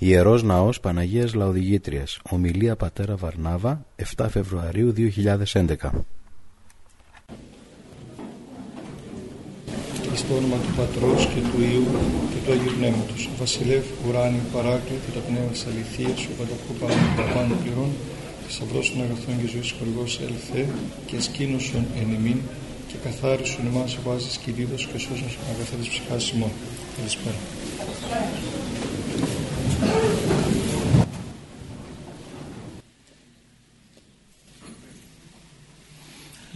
Ιερός Ναός Παναγίας Λαοδηγήτριας Ομιλία Πατέρα Βαρνάβα 7 Φεβρουαρίου 2011 Στο όνομα του Πατρός και του Υιού και του Αγίου Πνεύματος Βασιλεύ ουράνιου παράκλητη το πνεύμα της αληθείας ο πανταχού πάνω πάνω πληρών θησαυρός των αγαθών και ζωής χορηγός ελθέ και σκήνωσον εν ημίν και καθάρισον εμάς ο βάζης κηρύδος και σώσον αγαθά της ψυχάς ημών. Καλησπέρα.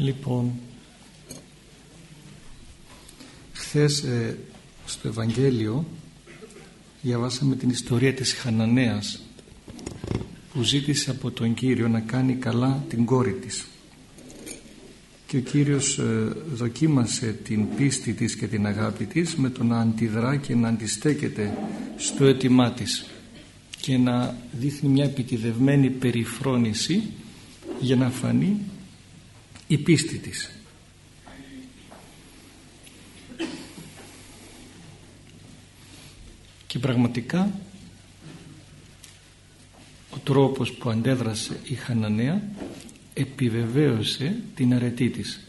Λοιπόν, χθες ε, στο Ευαγγέλιο διαβάσαμε την ιστορία της Χαναναίας που ζήτησε από τον Κύριο να κάνει καλά την κόρη της. Και ο Κύριος ε, δοκίμασε την πίστη της και την αγάπη της με το να αντιδρά και να αντιστέκεται στο αίτημά της και να δείχνει μια επιτιδευμένη περιφρόνηση για να φανεί η πίστη της. Και πραγματικά ο τρόπος που αντέδρασε η Χαναναία επιβεβαίωσε την αρετή της.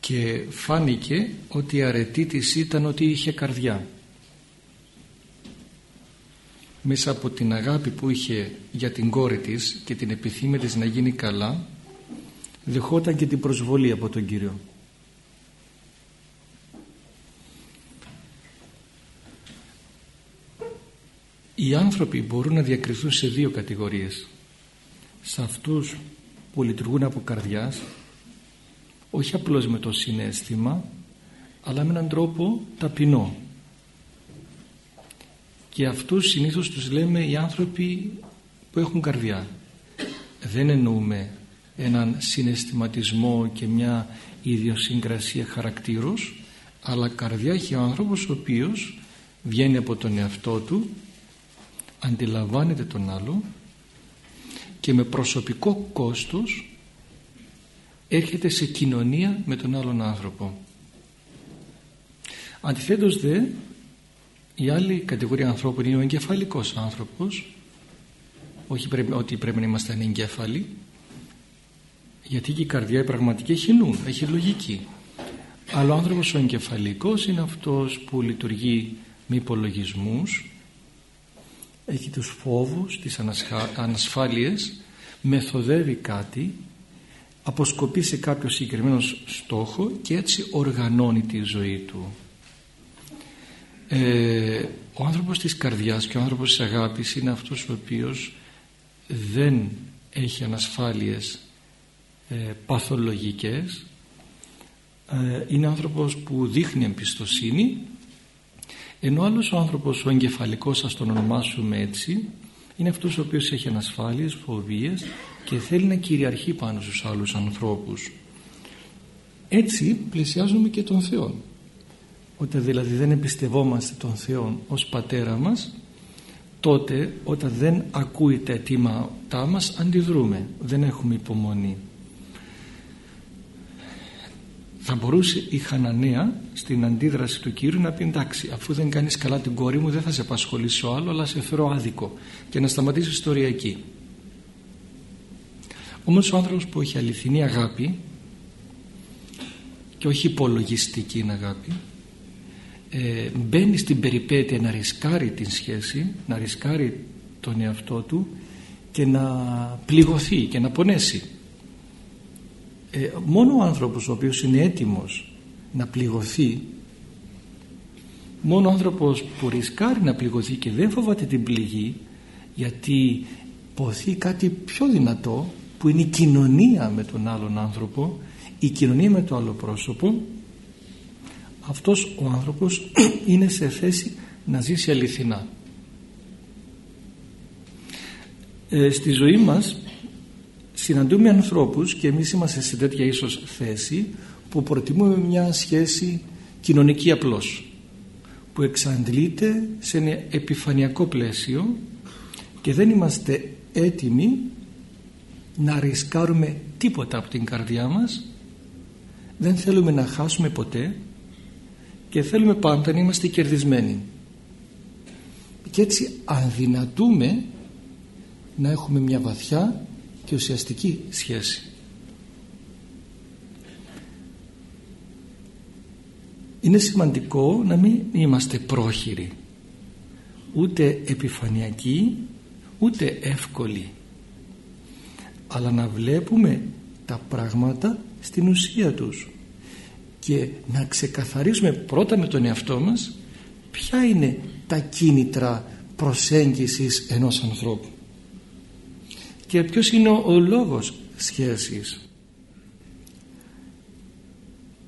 Και φάνηκε ότι η αρετή της ήταν ότι είχε καρδιά. Μέσα από την αγάπη που είχε για την κόρη της και την επιθύμη της να γίνει καλά δεχόταν και την προσβολή από τον Κύριο. οι άνθρωποι μπορούν να διακριθούν σε δύο κατηγορίες σε αυτούς που λειτουργούν από καρδιάς όχι απλώς με το συνέστημα αλλά με έναν τρόπο ταπεινό και αυτούς συνήθως τους λέμε οι άνθρωποι που έχουν καρδιά δεν εννοούμε έναν συναισθηματισμό και μια ιδιοσυγκρασία χαρακτήρους αλλά καρδιά έχει ο άνθρωπος ο οποίος βγαίνει από τον εαυτό του αντιλαμβάνεται τον άλλο και με προσωπικό κόστος έρχεται σε κοινωνία με τον άλλον άνθρωπο. Αντιθέτως δε η άλλη κατηγορία ανθρώπων είναι ο εγκεφαλικός άνθρωπος. Όχι πρέπει, ότι πρέπει να είμαστε ανεγκέφαλοι γιατί και η καρδιά η πραγματική έχει νου, έχει λογική. Αλλά ο άνθρωπος ο εγκεφαλικός είναι αυτός που λειτουργεί με υπολογισμούς έχει τους φόβους, τις ανασφάλειες μεθοδεύει κάτι αποσκοπεί σε κάποιο συγκεκριμένο στόχο και έτσι οργανώνει τη ζωή του ε, ο άνθρωπος της καρδιάς και ο άνθρωπος της αγάπης είναι αυτός ο οποίος δεν έχει ανασφάλειες ε, παθολογικές. Ε, είναι άνθρωπος που δείχνει εμπιστοσύνη ενώ άλλος ο άνθρωπος ο εγκεφαλικός ας τον ονομάσουμε έτσι είναι αυτός ο οποίος έχει ανασφάλειες, φοβίες και θέλει να κυριαρχεί πάνω στους άλλους ανθρώπους. Έτσι πλησιάζουμε και τον Θεό όταν δηλαδή δεν εμπιστευόμαστε τον Θεό ως πατέρα μας τότε όταν δεν ακούει τα αιτήματά μας αντιδρούμε. Δεν έχουμε υπομονή. Θα μπορούσε η Χαναναία στην αντίδραση του Κύριου να πει εντάξει αφού δεν κάνεις καλά την κόρη μου δεν θα σε απασχολήσω άλλο αλλά σε φέρω άδικο και να σταματήσω ιστορία εκεί όμως ο άνθρωπος που έχει αληθινή αγάπη και όχι υπολογιστική αγάπη ε, μπαίνει στην περιπέτεια να ρισκάρει την σχέση να ρισκάρει τον εαυτό του και να πληγωθεί και να πονέσει. Ε, μόνο ο άνθρωπος ο οποίος είναι έτοιμος να πληγωθεί μόνο ο άνθρωπος που ρισκάρει να πληγωθεί και δεν φοβάται την πληγή γιατί ποθεί κάτι πιο δυνατό που είναι η κοινωνία με τον άλλον άνθρωπο η κοινωνία με το άλλο πρόσωπο αυτός ο άνθρωπος είναι σε θέση να ζήσει αληθινά. Ε, στη ζωή μας συναντούμε ανθρώπους και εμείς είμαστε σε τέτοια ίσως θέση που προτιμούμε μια σχέση κοινωνική απλώς που εξαντλείται σε ένα επιφανειακό πλαίσιο και δεν είμαστε έτοιμοι να ρισκάρουμε τίποτα από την καρδιά μας. Δεν θέλουμε να χάσουμε ποτέ και θέλουμε πάντα να είμαστε κερδισμένοι. Και έτσι αδυνατούμε να έχουμε μια βαθιά και ουσιαστική σχέση. Είναι σημαντικό να μην είμαστε πρόχειροι ούτε επιφανειακοί ούτε εύκολοι αλλά να βλέπουμε τα πράγματα στην ουσία τους και να ξεκαθαρίσουμε πρώτα με τον εαυτό μας ποια είναι τα κίνητρα προσέγγισης ενός ανθρώπου. Και ποιος είναι ο λόγος σχέσης.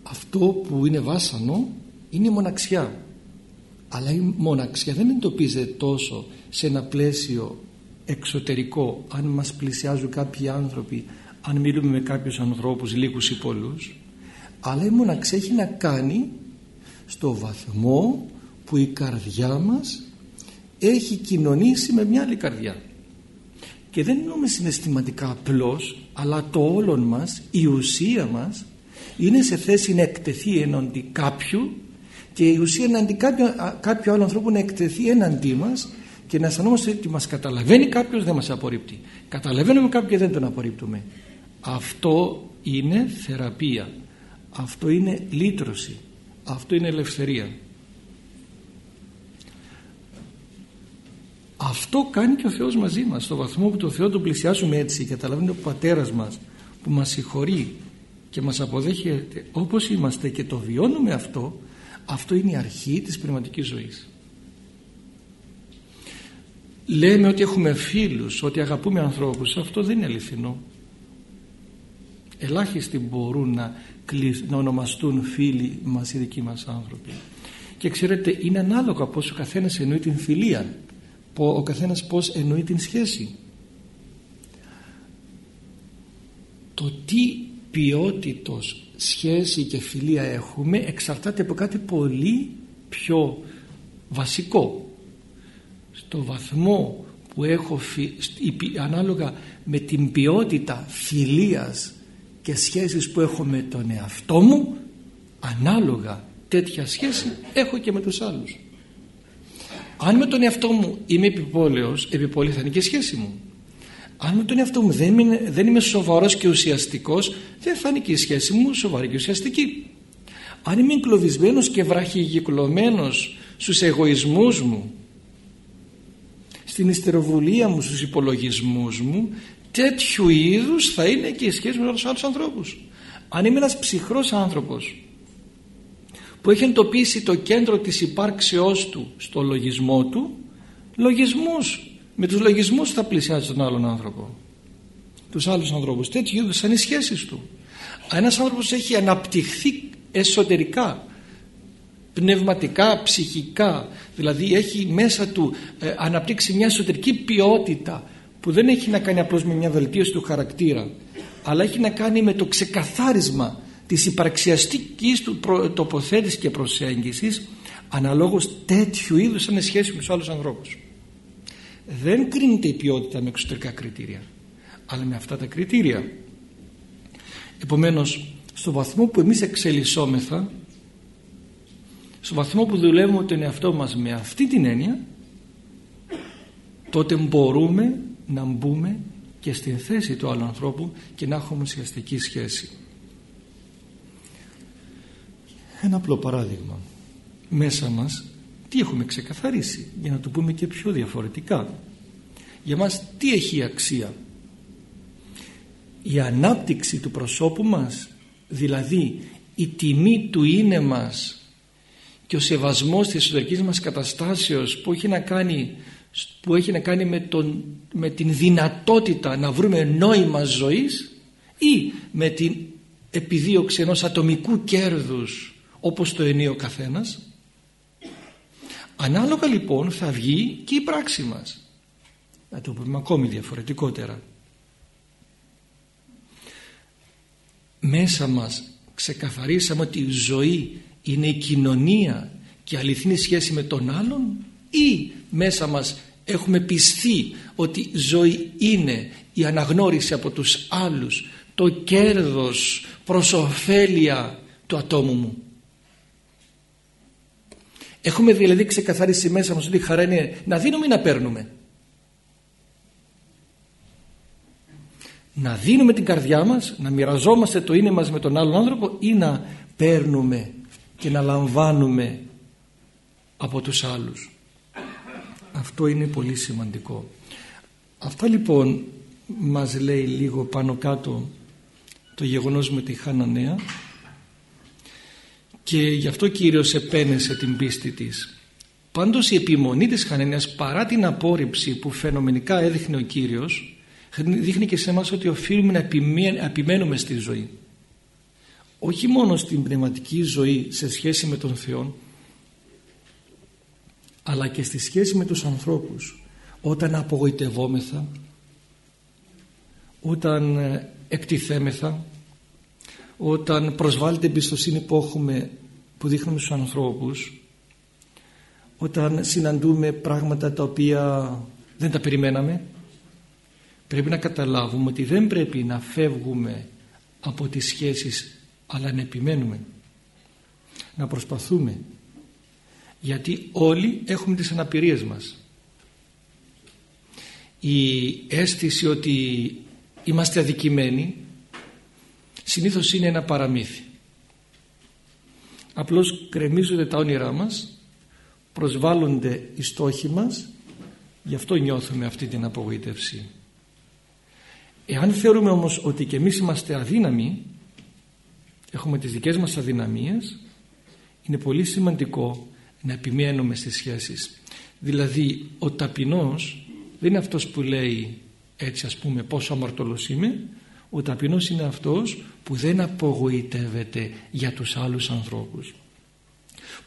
Αυτό που είναι βάσανο είναι η μοναξιά. Αλλά η μοναξιά δεν εντοπίζεται τόσο σε ένα πλαίσιο εξωτερικό αν μας πλησιάζουν κάποιοι άνθρωποι αν μιλούμε με κάποιους ανθρώπους λίγους ή πολλούς αλλά η μοναξιά έχει να κάνει στο βαθμό που η καρδιά μας έχει κοινωνήσει με μια άλλη καρδιά. Και δεν εννοούμε συναισθηματικά απλώς αλλά το όλον μας, η ουσία μας είναι σε θέση να εκτεθεί εναντί κάποιου και η ουσία εναντί κάποιου, κάποιου άλλου ανθρώπου να εκτεθεί εναντί μας και να αισθανόμαστε ότι μας καταλαβαίνει κάποιος δεν μας απορρίπτει. Καταλαβαίνουμε κάποιον και δεν τον απορρίπτουμε. Αυτό είναι θεραπεία αυτό είναι λύτρωση. Αυτό είναι ελευθερία. Αυτό κάνει και ο Θεός μαζί μας στο βαθμό που το Θεό τον πλησιάσουμε έτσι και καταλαβαίνει ο Πατέρας μας που μας συγχωρεί και μας αποδέχεται όπως είμαστε και το βιώνουμε αυτό αυτό είναι η αρχή της πνευματικής ζωής. Λέμε ότι έχουμε φίλους ότι αγαπούμε ανθρώπους. Αυτό δεν είναι αληθινό ελάχιστοι μπορούν να, να ονομαστούν φίλοι μας οι δικοί μας άνθρωποι. Και ξέρετε είναι ανάλογα πως ο καθένας εννοεί την φιλία ο καθένας πως εννοεί την σχέση. Το τι ποιότητος σχέση και φιλία έχουμε εξαρτάται από κάτι πολύ πιο βασικό. Στο βαθμό που έχω ανάλογα με την ποιότητα φιλίας και σχέσεις που έχω με τον εαυτό μου ανάλογα τέτοια σχέση έχω και με τους άλλους. Αν με τον εαυτό μου είμαι επιπόλαιος επιπόλαιο θα είναι και η σχέση μου. Αν με τον εαυτό μου δεν είμαι, δεν είμαι σοβαρός και ουσιαστικός δεν θα είναι και η σχέση μου σοβαρή και ουσιαστική. Αν είμαι εγκλωβισμένος και βραχυγυκλωμένος στους εγωισμούς μου στην ιστεροβουλία μου στους υπολογισμούς μου τέτοιου είδους θα είναι και η σχέση με τους άλλους ανθρώπους. Αν είμαι ένας ψυχρός άνθρωπος που έχει εντοπίσει το κέντρο της υπάρξεώς του στο λογισμό του λογισμούς με τους λογισμούς θα πλησιάζει τον άλλον άνθρωπο. Τους άλλους ανθρώπους. Τέτοιου είδους σαν οι σχέσεις του. Ένας άνθρωπος έχει αναπτυχθεί εσωτερικά πνευματικά, ψυχικά. Δηλαδή έχει μέσα του ε, αναπτύξει μια εσωτερική ποιότητα που δεν έχει να κάνει απλώς με μια βελτίωση του χαρακτήρα αλλά έχει να κάνει με το ξεκαθάρισμα της υπαρξιαστικής του τοποθέτησης και προσέγγισης αναλόγως τέτοιου είδους σαν σχέση με τους άλλους ανθρώπους. Δεν κρίνεται η ποιότητα με εξωτερικά κριτήρια αλλά με αυτά τα κριτήρια. Επομένως στο βαθμό που εμείς εξελισσόμεθα στο βαθμό που δουλεύουμε τον εαυτό μας με αυτή την έννοια τότε μπορούμε να μπούμε και στην θέση του άλλου ανθρώπου και να έχουμε ουσιαστική σχέση. Ένα απλό παράδειγμα. Μέσα μας τι έχουμε ξεκαθαρίσει για να το πούμε και πιο διαφορετικά. Για μας τι έχει αξία; Η ανάπτυξη του προσώπου μας δηλαδή η τιμή του είναι μας και ο σεβασμός της εσωτερικής μας καταστάσεως που έχει να κάνει, που έχει να κάνει με, τον, με την δυνατότητα να βρούμε νόημα ζωής ή με την επιδίωξη ενός ατομικού κέρδους όπως το εννοεί ο καθένας Ανάλογα λοιπόν θα βγει και η πράξη μας. Να το πούμε ακόμη διαφορετικότερα. Μέσα μας ξεκαθαρίσαμε ότι η ζωή είναι η κοινωνία και η αληθινή σχέση με τον άλλον ή μέσα μας έχουμε πιστεί ότι ζωή είναι η αναγνώριση από τους άλλους το κέρδος προς ωφέλεια του ατόμου μου Έχουμε δηλαδή ξεκαθαρίσει μέσα μας ότι η χαρά είναι να δίνουμε ή να παίρνουμε. Να δίνουμε την καρδιά μας, να μοιραζόμαστε το είναι μας με τον άλλον άνθρωπο ή να παίρνουμε και να λαμβάνουμε από τους άλλους. Αυτό είναι πολύ σημαντικό. Αυτά λοιπόν μας λέει λίγο πάνω κάτω το γεγονός με τη Χαναναία και γι' αυτό Κύριος επένεσε την πίστη της. Πάντως η επιμονή της Χαναναίας παρά την απόρριψη που φαινομενικά έδειχνε ο Κύριος δείχνει και σε εμάς ότι οφείλουμε να επιμένουμε στη ζωή. Όχι μόνο στην πνευματική ζωή σε σχέση με τον Θεό αλλά και στη σχέση με τους ανθρώπους. Όταν απογοητευόμεθα όταν ε, εκτιθέμεθα όταν προσβάλλεται η εμπιστοσύνη που έχουμε που δείχνουμε στους ανθρώπους όταν συναντούμε πράγματα τα οποία δεν τα περιμέναμε πρέπει να καταλάβουμε ότι δεν πρέπει να φεύγουμε από τις σχέσεις αλλά να επιμένουμε. Να προσπαθούμε γιατί όλοι έχουμε τις αναπηρίες μας. Η αίσθηση ότι είμαστε αδικημένοι συνήθως είναι ένα παραμύθι. Απλώς κρεμίζονται τα όνειρά μας προσβάλλονται οι στόχοι μας γι' αυτό νιώθουμε αυτή την απογοήτευση. Εάν θεωρούμε όμως ότι και εμείς είμαστε αδύναμοι έχουμε τις δικές μας αδυναμίες είναι πολύ σημαντικό να επιμένουμε στις σχέσεις δηλαδή ο ταπεινός δεν είναι αυτός που λέει έτσι ας πούμε πόσο αμαρτωλός είμαι ο ταπεινός είναι αυτός που δεν απογοητεύεται για τους άλλους ανθρώπους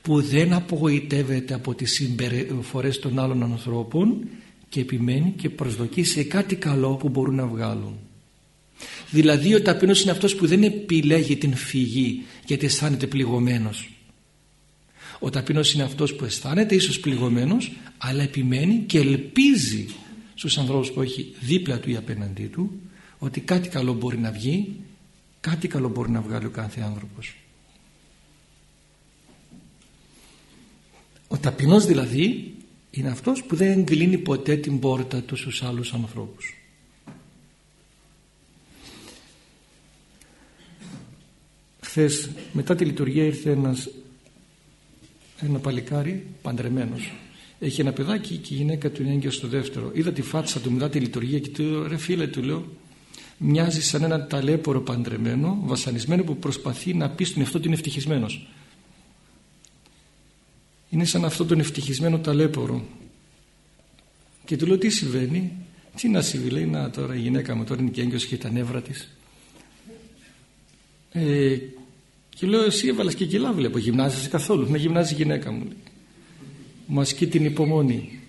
που δεν απογοητεύεται από τις συμπεριφορές των άλλων ανθρώπων και επιμένει και προσδοκεί σε κάτι καλό που μπορούν να βγάλουν. Δηλαδή ο ταπεινός είναι αυτός που δεν επιλέγει την φυγή γιατί αισθάνεται πληγωμένος. Ο ταπεινός είναι αυτός που αισθάνεται ίσως πληγωμένος αλλά επιμένει και ελπίζει στους ανθρώπους που έχει δίπλα του ή απέναντί του ότι κάτι καλό μπορεί να βγει κάτι καλό μπορεί να βγάλει ο κάθε άνθρωπος. Ο ταπεινός δηλαδή είναι αυτός που δεν κλείνει ποτέ την πόρτα του στους άλλους ανθρώπους. Χθες μετά τη λειτουργία ήρθε ένας ένα παλικάρι παντρεμένος. Έχει ένα παιδάκι και η γυναίκα του είναι έγκυος στο δεύτερο. Είδα τη φάτσα του μετά τη λειτουργία και του λέω ρε φίλε του λέω μοιάζει σαν έναν ταλέπορο παντρεμένο βασανισμένο που προσπαθεί να πει στον εαυτό του είναι ευτυχισμένος είναι σαν αυτό τον ευτυχισμένο ταλέπορο. Και του λέω τι συμβαίνει τι να συμβεί λέει να τώρα η γυναίκα μου τώρα είναι και έγκυος και τα νεύρα της ε, και λέω εσύ έβαλες και κιλά βλέπω γυμνάζεσαι καθόλου με γυμνάζει η γυναίκα μου μου ασκεί την υπομονή.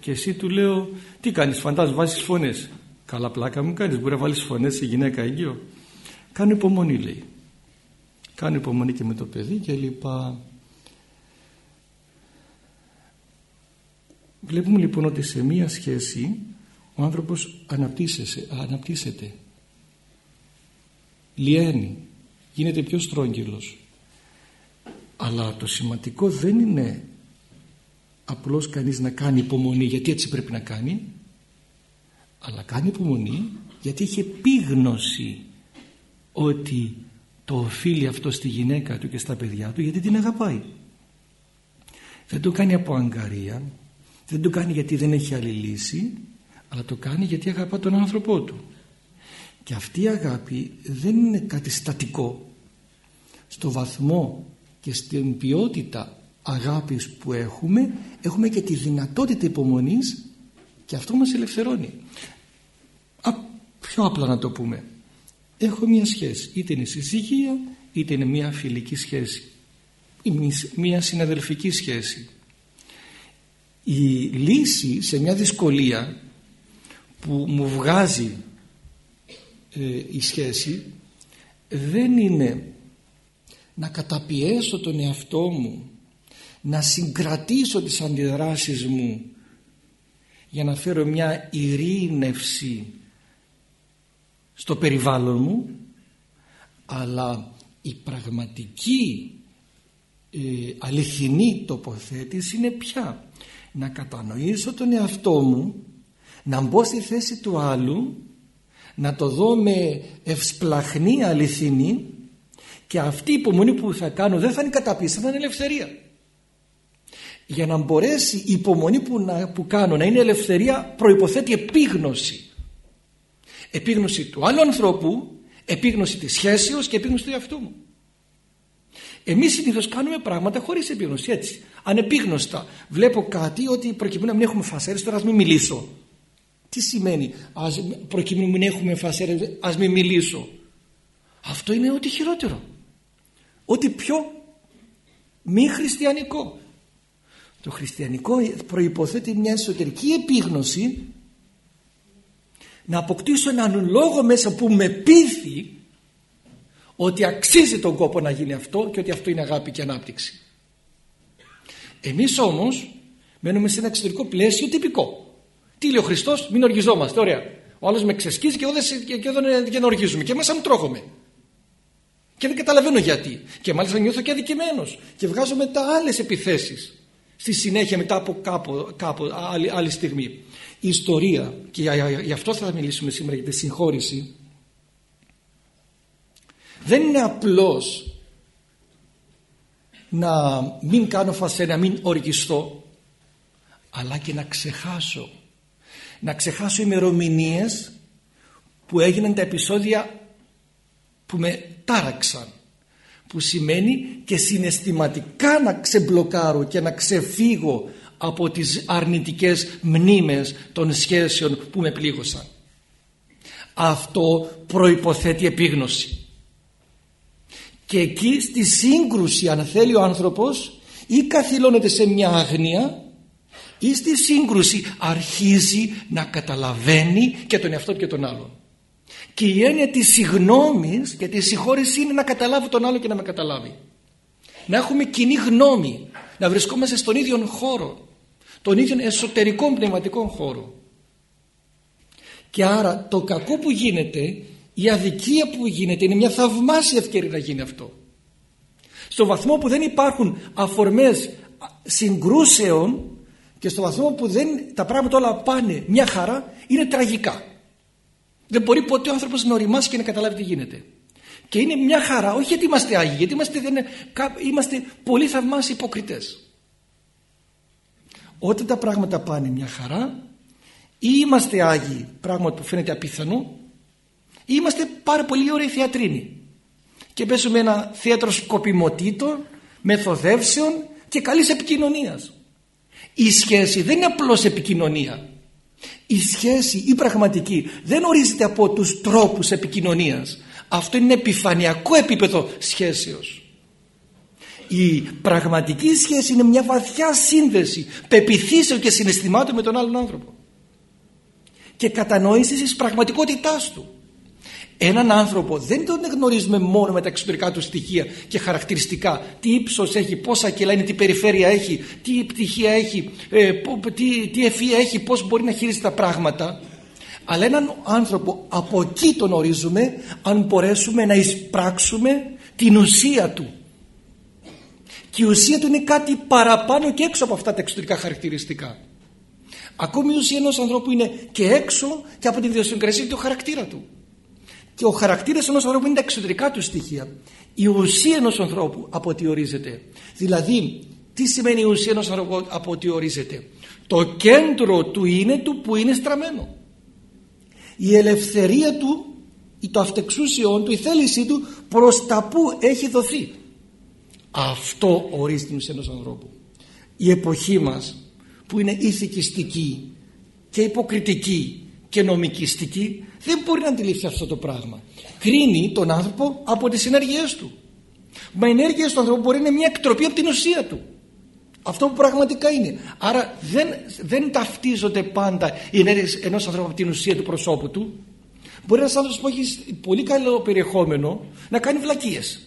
Και εσύ του λέω τι κάνεις φαντάζομαι βάζεις φωνές καλά πλάκα μου κάνεις μπορεί να βάλεις φωνές σε γυναίκα έγκυο κάνω υπομονή λέει. Κάνω υπομονή και με το παιδί και λοιπά βλέπουμε λοιπόν ότι σε μία σχέση ο άνθρωπος αναπτύσσεται. Λιένει γίνεται πιο στρόγγυλος. Αλλά το σημαντικό δεν είναι απλώς κανείς να κάνει υπομονή γιατί έτσι πρέπει να κάνει αλλά κάνει υπομονή γιατί έχει επίγνωση ότι το οφείλει αυτό στη γυναίκα του και στα παιδιά του γιατί την αγαπάει. Δεν το κάνει από αγκαρία δεν το κάνει γιατί δεν έχει άλλη λύση αλλά το κάνει γιατί αγαπά τον άνθρωπό του και αυτή η αγάπη δεν είναι κάτι στατικό. Στο βαθμό και στην ποιότητα αγάπης που έχουμε έχουμε και τη δυνατότητα υπομονής και αυτό μας ελευθερώνει. Α, πιο απλά να το πούμε. Έχω μια σχέση. Είτε είναι συζυγία είτε είναι μια φιλική σχέση. Ή μια συναδελφική σχέση. Η λύση σε μια δυσκολία που μου βγάζει ε, η σχέση δεν είναι να καταπιέσω τον εαυτό μου να συγκρατήσω τις αντιδράσεις μου για να φέρω μια ειρήνευση στο περιβάλλον μου αλλά η πραγματική η αληθινή τοποθέτηση είναι πια να κατανοήσω τον εαυτό μου να μπω στη θέση του άλλου να το δω με ευσπλαχνή αληθινή και αυτή η υπομονή που θα κάνω δεν θα είναι καταπίεση, θα είναι ελευθερία. Για να μπορέσει η υπομονή που, να, που κάνω να είναι ελευθερία προϋποθέτει επίγνωση. Επίγνωση του άλλου ανθρώπου, επίγνωση της σχέσεως και επίγνωση του εαυτού μου. Εμείς συνήθως κάνουμε πράγματα χωρίς επίγνωση έτσι. Ανεπίγνωστα. Βλέπω κάτι ότι προκειμένου να μην έχουμε φασέρες τώρα ας μην μιλήσω. Τι σημαίνει ας, προκειμένου να μην έχουμε φασέρες ας μην μιλήσω. Αυτό είναι ό,τι χειρότερο. Ό,τι πιο μη χριστιανικό. Το χριστιανικό προϋποθέτει μια εσωτερική επίγνωση να αποκτήσω έναν λόγο μέσα που με πείθει ότι αξίζει τον κόπο να γίνει αυτό και ότι αυτό είναι αγάπη και ανάπτυξη. Εμείς όμως μένουμε σε ένα εξωτερικό πλαίσιο τυπικό. Τι λέει ο Χριστός, μην οργιζόμαστε, ωραία. Ο άλλος με ξεσκίζει και, και, και εδώ δεν οργίζουμε και μέσα μου τρώγομαι. Και δεν καταλαβαίνω γιατί. Και μάλιστα νιώθω και αδικημένος και βγάζω μετά άλλες επιθέσεις. Στη συνέχεια μετά από κάπου, κάπου άλλη, άλλη στιγμή. Η ιστορία, και γι' αυτό θα μιλήσουμε σήμερα για τη συγχώρηση, δεν είναι απλώς να μην κάνω φασέ, να μην οργιστώ αλλά και να ξεχάσω να ξεχάσω ημερομηνίες που έγιναν τα επεισόδια που με τάραξαν που σημαίνει και συναισθηματικά να ξεμπλοκάρω και να ξεφύγω από τις αρνητικές μνήμες των σχέσεων που με πλήγωσαν. Αυτό προϋποθέτει επίγνωση και εκεί στη σύγκρουση αν θέλει ο άνθρωπος ή καθυλώνεται σε μια άγνοια ή στη σύγκρουση αρχίζει να καταλαβαίνει και τον εαυτό και τον άλλον. Και η έννοια της συγνώμης και της συγχώρησης είναι να καταλάβει τον άλλο και να με καταλάβει. Να έχουμε κοινή γνώμη, να βρισκόμαστε στον ίδιο χώρο, τον ίδιο εσωτερικό πνευματικό χώρο. Και άρα το κακό που γίνεται η αδικία που γίνεται είναι μια θαυμάσια ευκαιρία να γίνει αυτό. Στο βαθμό που δεν υπάρχουν αφορμές συγκρούσεων και στο βαθμό που δεν, τα πράγματα όλα πάνε μια χαρά είναι τραγικά. Δεν μπορεί ποτέ ο άνθρωπος να οριμάσει και να καταλάβει τι γίνεται. Και είναι μια χαρά, όχι γιατί είμαστε Άγιοι, γιατί είμαστε, δεν, είμαστε πολύ θαυμάσιοι υποκριτές. Όταν τα πράγματα πάνε μια χαρά ή είμαστε Άγιοι, πράγμα που φαίνεται απίθανο, Είμαστε πάρα πολύ ωραίοι θεατρίνοι και παίζουμε ένα θέατρο σκοπιμοτήτων, μεθοδεύσεων και καλής επικοινωνίας. Η σχέση δεν είναι απλώς επικοινωνία. Η σχέση, η πραγματική, δεν ορίζεται από τους τρόπους επικοινωνίας. Αυτό είναι επιφανειακό επίπεδο σχέσεως. Η πραγματική σχέση είναι μια βαθιά σύνδεση πεπιθήσεων και συναισθημάτων με τον άλλον άνθρωπο και κατανόησης της πραγματικότητάς του έναν άνθρωπο δεν τον γνωρίζουμε μόνο με τα εξωτερικά του στοιχεία και χαρακτηριστικά. Τι ύψος έχει, πόσα κιλά είναι, τι περιφέρεια έχει τι πτυχία έχει ε, τι, τι ευφυΐα έχει, πώς μπορεί να χειρίζει τα πράγματα. Αλλά έναν άνθρωπο από εκεί τον ορίζουμε αν μπορέσουμε να εισπράξουμε την ουσία του. Και η ουσία του είναι κάτι παραπάνω και έξω από αυτά τα εξωτερικά χαρακτηριστικά. Ακόμη η ουσία ενός ανθρώπου είναι και έξω και από την ιδιοσυγκρασία του χαρακτήρα του και ο χαρακτήρας ενός ανθρώπου είναι τα εξωτερικά του στοιχεία. Η ουσία ενός ανθρώπου από ό,τι ορίζεται. Δηλαδή, τι σημαίνει η ουσία ενός ανθρώπου από ό,τι ορίζεται. Το κέντρο του είναι του που είναι στραμμένο. Η ελευθερία του, το αυτεξούσιον του, η θέλησή του προς τα που έχει δοθεί. Αυτό ορίζει την ουσία ενός ανθρώπου. Η εποχή μας που είναι ηθικιστική και υποκριτική και νομικιστική δεν μπορεί να αντιληφθεί αυτό το πράγμα. Κρίνει τον άνθρωπο από τις ενέργειές του. Μα οι ενέργειες του ανθρώπου μπορεί να είναι μια εκτροπή από την ουσία του. Αυτό που πραγματικά είναι. Άρα δεν, δεν ταυτίζονται πάντα οι ενέργειες ενός ανθρώπου από την ουσία του προσώπου του. Μπορεί ένας άνθρωπος που έχει πολύ καλό περιεχόμενο να κάνει βλακίες.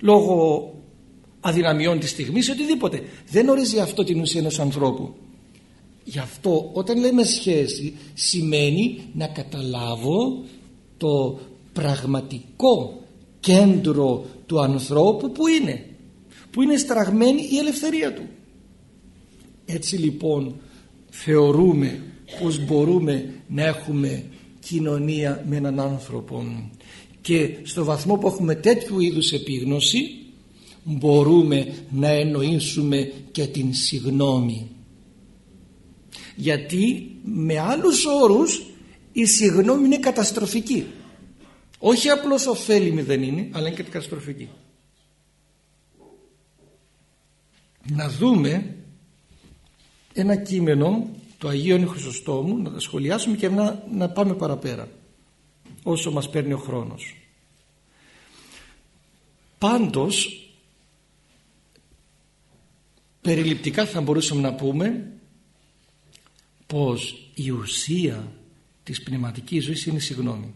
Λόγω αδυναμιών της στιγμής ή οτιδήποτε. Δεν ορίζει αυτό την ουσία ενός ανθρώπου. Γι' αυτό όταν λέμε σχέση σημαίνει να καταλάβω το πραγματικό κέντρο του ανθρώπου που είναι που είναι στραγμένη η ελευθερία του. Έτσι λοιπόν θεωρούμε πως μπορούμε να έχουμε κοινωνία με έναν άνθρωπο. Και στο βαθμό που έχουμε τέτοιου είδους επίγνωση μπορούμε να εννοήσουμε και την συγνώμη γιατί με άλλους όρους η συγνώμη είναι καταστροφική. Όχι απλώς ωφέλιμη δεν είναι αλλά είναι και καταστροφική. Να δούμε ένα κείμενο το Αγίον Χρυσοστόμου να τα σχολιάσουμε και να, να πάμε παραπέρα όσο μας παίρνει ο χρόνος. Πάντως περιληπτικά θα μπορούσαμε να πούμε πως η ουσία της πνευματικής ζωής είναι η συγνώμη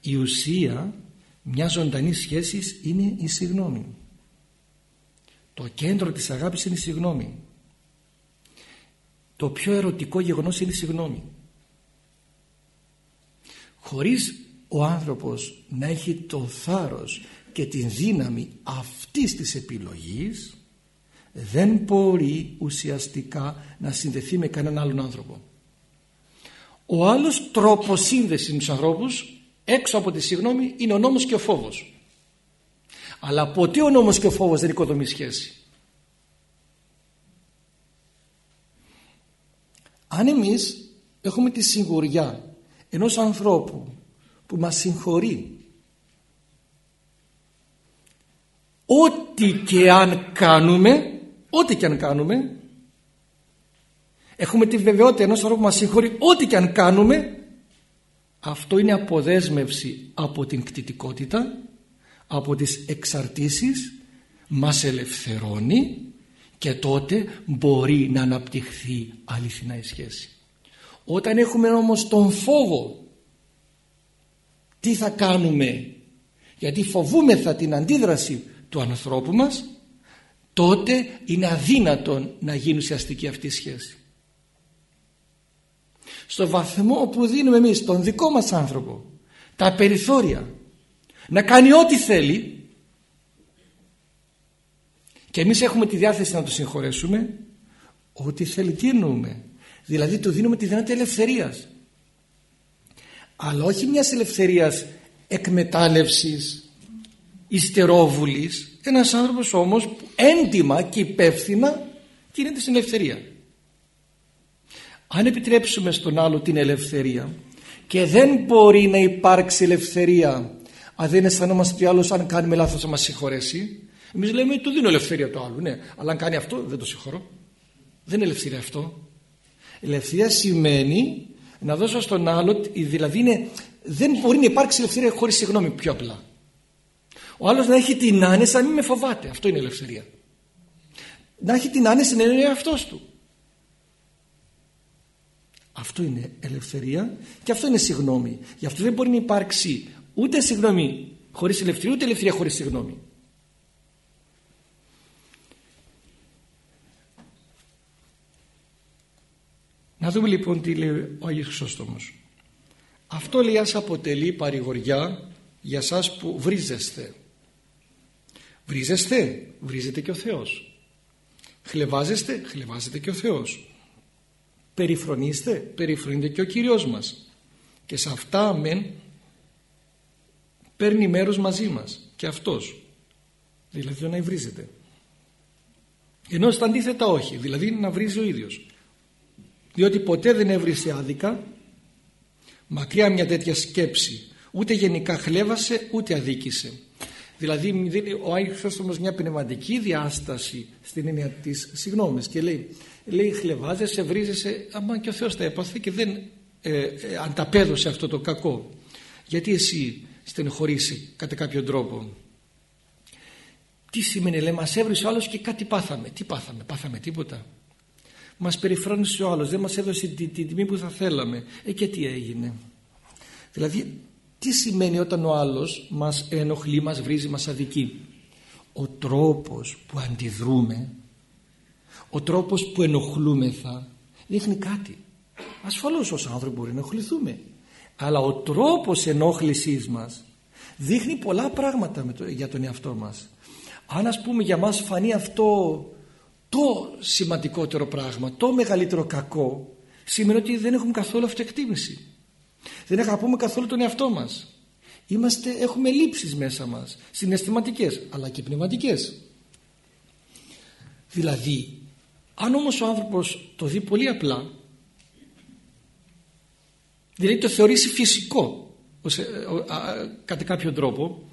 η ουσία μιας ζωντανής σχέσης είναι η συγνώμη το κέντρο της αγάπης είναι η συγνώμη το πιο ερωτικό γεγονός είναι η συγνώμη χωρίς ο άνθρωπος να έχει το θάρρος και την δύναμη αυτής της επιλογής δεν μπορεί ουσιαστικά να συνδεθεί με κανέναν άλλον άνθρωπο. Ο άλλος τρόπος σύνδεσης με τους ανθρώπους έξω από τη συγνώμη είναι ο νόμος και ο φόβος. Αλλά ποτέ ο νόμος και ο φόβος δεν οικοδομεί σχέση. Αν εμείς έχουμε τη σιγουριά ενός ανθρώπου που μας συγχωρεί ό,τι και αν κάνουμε ό,τι και αν κάνουμε έχουμε τη βεβαιότητα ενός ανθρώπου που μας συγχωρεί ό,τι και αν κάνουμε αυτό είναι αποδέσμευση από την κτητικότητα από τις εξαρτήσεις μας ελευθερώνει και τότε μπορεί να αναπτυχθεί αληθινά η σχέση. Όταν έχουμε όμως τον φόβο τι θα κάνουμε; Γιατί φοβούμεθα την αντίδραση του ανθρώπου μας τότε είναι αδύνατον να γίνει ουσιαστική αυτή η σχέση. Στο βαθμό που δίνουμε εμείς τον δικό μας άνθρωπο τα περιθώρια να κάνει ό,τι θέλει και εμείς έχουμε τη διάθεση να το συγχωρέσουμε ό,τι θέλει τι εννοούμε. Δηλαδή του δίνουμε τη δυνατή ελευθερίας. Αλλά όχι μιας ελευθερίας εκμετάλλευσης ιστερόβουλης ένας άνθρωπος όμως που έντιμα και υπεύθυνα κινείται στην ελευθερία. Αν επιτρέψουμε στον άλλο την ελευθερία και δεν μπορεί να υπάρξει ελευθερία αν δεν αισθανόμαστε ότι άλλος αν κάνουμε λάθος θα μας συγχωρέσει εμείς λέμε του δίνω ελευθερία το άλλο ναι αλλά αν κάνει αυτό δεν το συγχωρώ. Δεν είναι ελευθερία αυτό. Ελευθερία σημαίνει να δώσω στον άλλο δηλαδή είναι, δεν μπορεί να υπάρξει ελευθερία χωρίς συγγνώμη πιο απλά ο άλλος να έχει την άνεση να μην με φοβάται. Αυτό είναι ελευθερία. Να έχει την άνεση να είναι αυτός του. Αυτό είναι ελευθερία και αυτό είναι συγγνώμη γι' αυτό δεν μπορεί να υπάρξει ούτε συγγνώμη χωρίς ελευθερία ούτε ελευθερία χωρίς συγγνώμη Να δούμε λοιπόν τι λέει ο Άγιος Χρυσόστομος. Αυτό λέει ας αποτελεί παρηγοριά για σας που βρίζεστε. Βρίζεστε, βρίζεται και ο Θεός. Χλεβάζεστε, χλεβάζεται και ο Θεός. Περιφρονείστε, περιφρονείται και ο Κύριος μας. Και σε αυτά μεν παίρνει μέρος μαζί μας και αυτός. Δηλαδή να βρίζεται. Ενώ στα αντίθετα όχι, δηλαδή να βρίζει ο ίδιος διότι ποτέ δεν έβρισε άδικα μακριά μια τέτοια σκέψη ούτε γενικά χλέβασε ούτε αδίκησε δηλαδή ο Άγιος όμως μια πνευματική διάσταση στην έννοια της συγγνώμης και λέει, λέει χλεβάζεσαι, βρίζεσαι άμα και ο Θεός τα έπαθε και δεν ε, ε, ανταπέδωσε αυτό το κακό. Γιατί εσύ στενοχωρήσει κατά κάποιον τρόπο. Τι σημαίνει λέει μας έβρισε ο άλλος και κάτι πάθαμε τι πάθαμε, πάθαμε τίποτα. Μας περιφρόνησε ο άλλος δεν μας έδωσε την τιμή που θα θέλαμε ε και τι έγινε. Δηλαδή τι σημαίνει όταν ο άλλος μας ενοχλεί μας βρίζει, μας αδικεί; Ο τρόπος που αντιδρούμε ο τρόπος που ενοχλούμεθα δείχνει κάτι. Ασφαλώς ως άνθρωποι μπορεί να ενοχληθούμε. Αλλά ο τρόπος ενόχλησής μας δείχνει πολλά πράγματα με το, για τον εαυτό μας. Αν ας πούμε για μας φανεί αυτό το σημαντικότερο πράγμα το μεγαλύτερο κακό σημαίνει ότι δεν έχουμε καθόλου αυτοεκτίμηση δεν αγαπούμε καθόλου τον εαυτό μας. Είμαστε, έχουμε λήψεις μέσα μας συναισθηματικές αλλά και πνευματικές. Δηλαδή αν όμως ο άνθρωπος το δει πολύ απλά δηλαδή το θεωρήσει φυσικό ε, κατά κάποιο τρόπο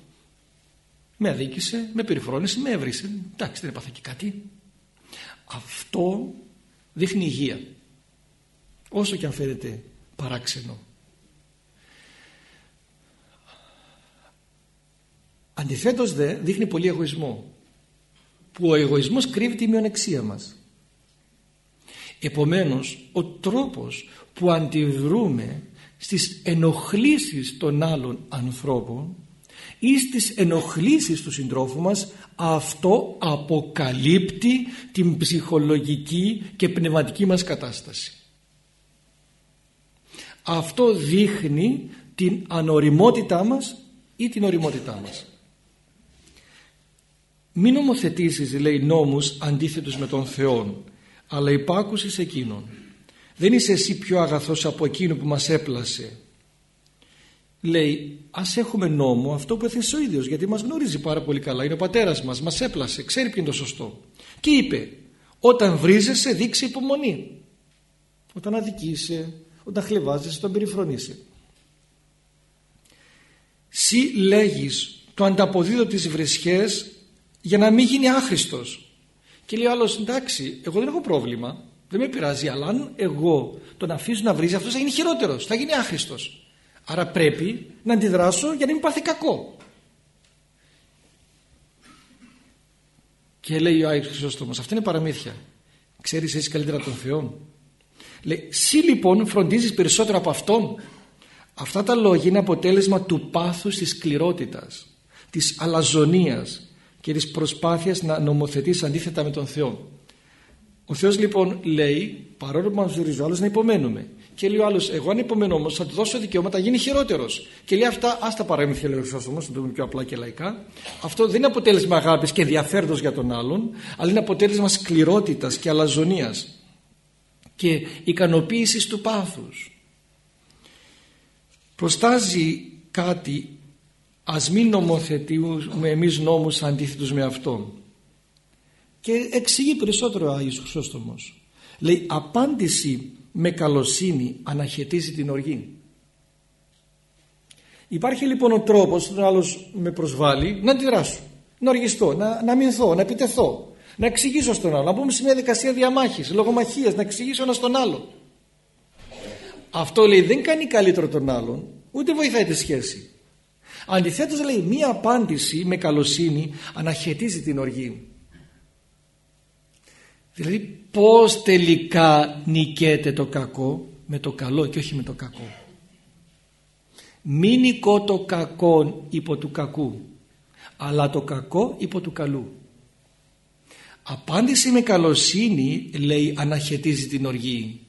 με αδίκησε, με περιφρόνησε, με έβρισε. Εντάξει δεν έπαθε και κάτι. Αυτό δείχνει υγεία. Όσο και αν φαίνεται παράξενο αντιθέτως δε δείχνει πολύ εγωισμό που ο εγωισμός κρύβει τη μειονεξία μας. Επομένως ο τρόπος που αντιδρούμε στις ενοχλήσεις των άλλων ανθρώπων ή στις ενοχλήσεις του συντρόφου μας αυτό αποκαλύπτει την ψυχολογική και πνευματική μας κατάσταση. Αυτό δείχνει την ανοριμότητά μας ή την οριμότητά μας μην νομοθετήσεις λέει νόμους αντίθετους με τον Θεό αλλά υπάκουσες εκείνον. Δεν είσαι εσύ πιο αγαθός από εκείνο που μας έπλασε. Λέει ας έχουμε νόμο αυτό που έθεσε ο ίδιος γιατί μας γνωρίζει πάρα πολύ καλά. Είναι ο πατέρας μας, μας έπλασε, ξέρει ποιο είναι το σωστό και είπε όταν βρίζεσαι δείξε υπομονή. Όταν αδικείσαι, όταν χλεβάζεσαι, όταν περιφρονείσαι Συ λέγεις το ανταποδίδω τις βρισχές για να μην γίνει άχρηστος. Και λέει ο άλλος εντάξει εγώ δεν έχω πρόβλημα δεν με πειράζει αλλά αν εγώ τον αφήσω να βρίζει αυτός θα γίνει χειρότερος θα γίνει άχρηστος. Άρα πρέπει να αντιδράσω για να μην πάθει κακό και λέει ο Άγιος Χρυσόστομος αυτή είναι παραμύθια. Ξέρεις εσύ καλύτερα τον Θεό λέει εσύ λοιπόν φροντίζεις περισσότερο από Αυτόν αυτά τα λόγια είναι αποτέλεσμα του πάθους της σκληρότητας της αλαζονίας και της προσπάθειας να νομοθετήσει αντίθετα με τον Θεό. Ο Θεός λοιπόν λέει, παρόλο που μας ζουρίζει ο άλλος, να υπομένουμε. Και λέει ο άλλος, εγώ αν υπομένω όμως θα του δώσω δικαιώματα, γίνει χειρότερος. Και λέει αυτά, ας τα παραμύθια λέει ο Θεός όμως, να το πούμε πιο απλά και λαϊκά. Αυτό δεν είναι αποτέλεσμα αγάπης και ενδιαφέροντος για τον άλλον, αλλά είναι αποτέλεσμα σκληρότητας και αλαζονίας και ικανοποίησης του πάθους. Προστάζει κάτι ας μην νομοθετούμε εμείς νόμους αντίθετους με αυτό και εξηγεί περισσότερο ο Άγιος Χρυσόστομος λέει απάντηση με καλοσύνη αναχαιτίζει την οργή υπάρχει λοιπόν ο τρόπος όταν άλλος με προσβάλλει να αντιδράσω να οργιστώ, να, να μηνθώ, να επιτεθώ να εξηγήσω στον άλλο, να πούμε σε μια δικασία διαμάχης, λογομαχίας, να εξηγήσω ένα στον άλλο. Αυτό λέει δεν κάνει καλύτερο τον άλλον, ούτε βοηθάει τη σχέση. Αντιθέτως λέει μία απάντηση με καλοσύνη αναχαιτίζει την οργή. Δηλαδή πώς τελικά νικέται το κακό με το καλό και όχι με το κακό. Μην νικώ το κακό υπό του κακού αλλά το κακό υπό του καλού. Απάντηση με καλοσύνη λέει αναχαιτίζει την οργή.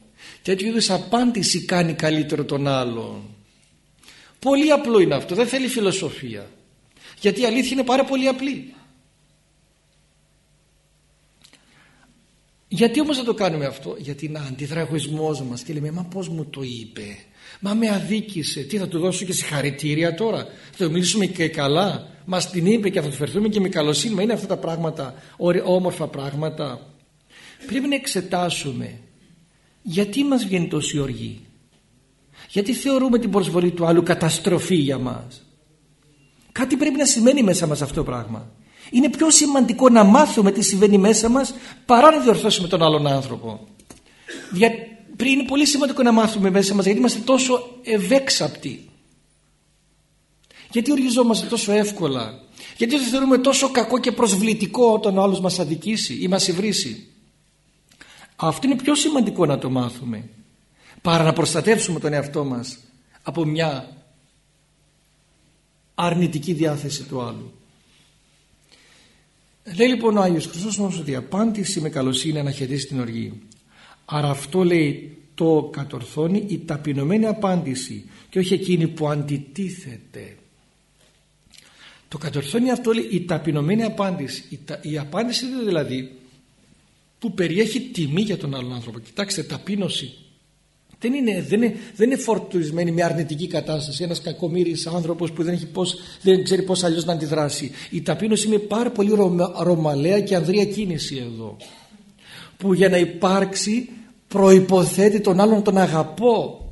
Τέτοιου είδους απάντηση κάνει καλύτερο τον άλλον. Πολύ απλό είναι αυτό, δεν θέλει φιλοσοφία. Γιατί η αλήθεια είναι πάρα πολύ απλή. Γιατί όμως να το κάνουμε αυτό, γιατί να αντιδρά εγωισμός μας και λέμε μα πώς μου το είπε, μα με αδίκησε, τι θα του δώσω και συγχαρητήρια τώρα, θα το μιλήσουμε και καλά, μας την είπε και θα του φερθούμε και με καλοσύνη, μα είναι αυτά τα πράγματα, όμορφα πράγματα. Πρέπει να εξετάσουμε γιατί μας βγαίνει τόση οργή; Γιατί θεωρούμε την προσβολή του άλλου καταστροφή για μας. Κάτι πρέπει να σημαίνει μέσα μας αυτό το πράγμα. Είναι πιο σημαντικό να μάθουμε τι συμβαίνει μέσα μας παρά να διορθώσουμε τον άλλον άνθρωπο. Δια... Πριν είναι πολύ σημαντικό να μάθουμε μέσα μας γιατί είμαστε τόσο ευέξαπτοι. Γιατί οργιζόμαστε τόσο εύκολα. Γιατί το θεωρούμε τόσο κακό και προσβλητικό όταν ο άλλος μας αδικήσει ή μας υβρίσει. Αυτό είναι πιο σημαντικό να το μάθουμε παρά να προστατεύσουμε τον εαυτό μας από μια αρνητική διάθεση του άλλου. Λέει λοιπόν ο Άγιος Χριστός όμως ότι η απάντηση με καλοσύνη αναχαιτήσει την οργή. Άρα αυτό λέει το κατορθώνει η ταπεινωμένη απάντηση και όχι εκείνη που αντιτίθεται. Το κατορθώνει αυτό λέει η ταπεινωμένη απάντηση. Η, η απάντηση δηλαδή που περιέχει τιμή για τον άλλον άνθρωπο. Κοιτάξτε ταπείνωση δεν είναι, δεν, είναι, δεν είναι φορτισμένη με αρνητική κατάσταση ένας κακομύρης άνθρωπος που δεν, έχει πώς, δεν ξέρει πώς αλλιώς να αντιδράσει. Η ταπείνωση είναι πάρα πολύ ρωμαλαία και ανδρεία κίνηση εδώ. Που για να υπάρξει προϋποθέτει τον άλλον τον αγαπώ.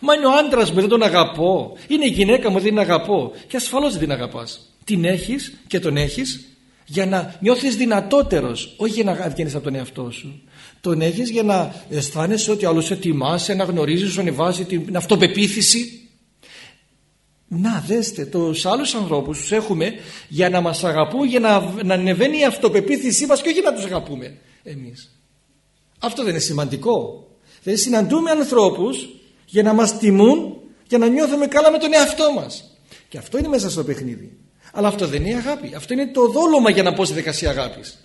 Μα είναι ο άντρας μου, δεν τον αγαπώ. Είναι η γυναίκα μου, δεν την αγαπώ. Και ασφαλώς δεν την αγαπάς. Την έχεις και τον έχεις για να νιώθεις δυνατότερος, όχι για να βγαίνεις από τον εαυτό σου τον έχεις για να αισθάνεσαι ότι άλλος σε τιμάσαι, να γνωρίζεις, να ανεβάζει την αυτοπεποίθηση. Να δέστε, τους άλλους ανθρώπους τους έχουμε για να μας αγαπούν, για να, να ανεβαίνει η αυτοπεποίθησή μας και όχι να τους αγαπούμε εμείς. Αυτό δεν είναι σημαντικό. Δεν συναντούμε ανθρώπους για να μας τιμούν, για να νιώθουμε καλά με τον εαυτό μας. Και αυτό είναι μέσα στο παιχνίδι. Αλλά αυτό δεν είναι αγάπη. Αυτό είναι το δόλωμα για να πω στη δικασία αγάπης.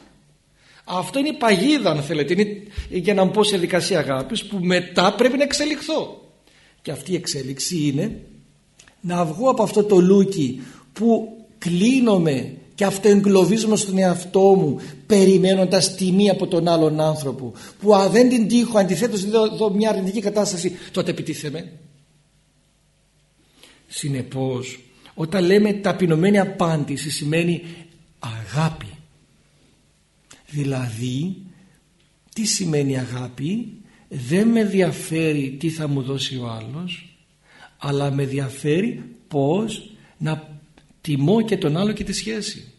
Αυτό είναι η παγίδα αν θέλετε. Είναι για να μπω σε δικασία αγάπης που μετά πρέπει να εξελιχθώ. Και αυτή η εξέλιξη είναι να βγω από αυτό το λούκι που κλείνομαι και αυτοεγκλωβίζομαι στον εαυτό μου περιμένοντας τιμή από τον άλλον άνθρωπο που αν δεν την τύχω αντιθέτως δω μια αρνητική κατάσταση τότε επιτίθεμαι. Συνεπώς όταν λέμε ταπεινωμένη απάντηση σημαίνει αγάπη Δηλαδή, τι σημαίνει αγάπη, δεν με ενδιαφέρει τι θα μου δώσει ο άλλος, αλλά με ενδιαφέρει πώς να τιμώ και τον άλλο και τη σχέση.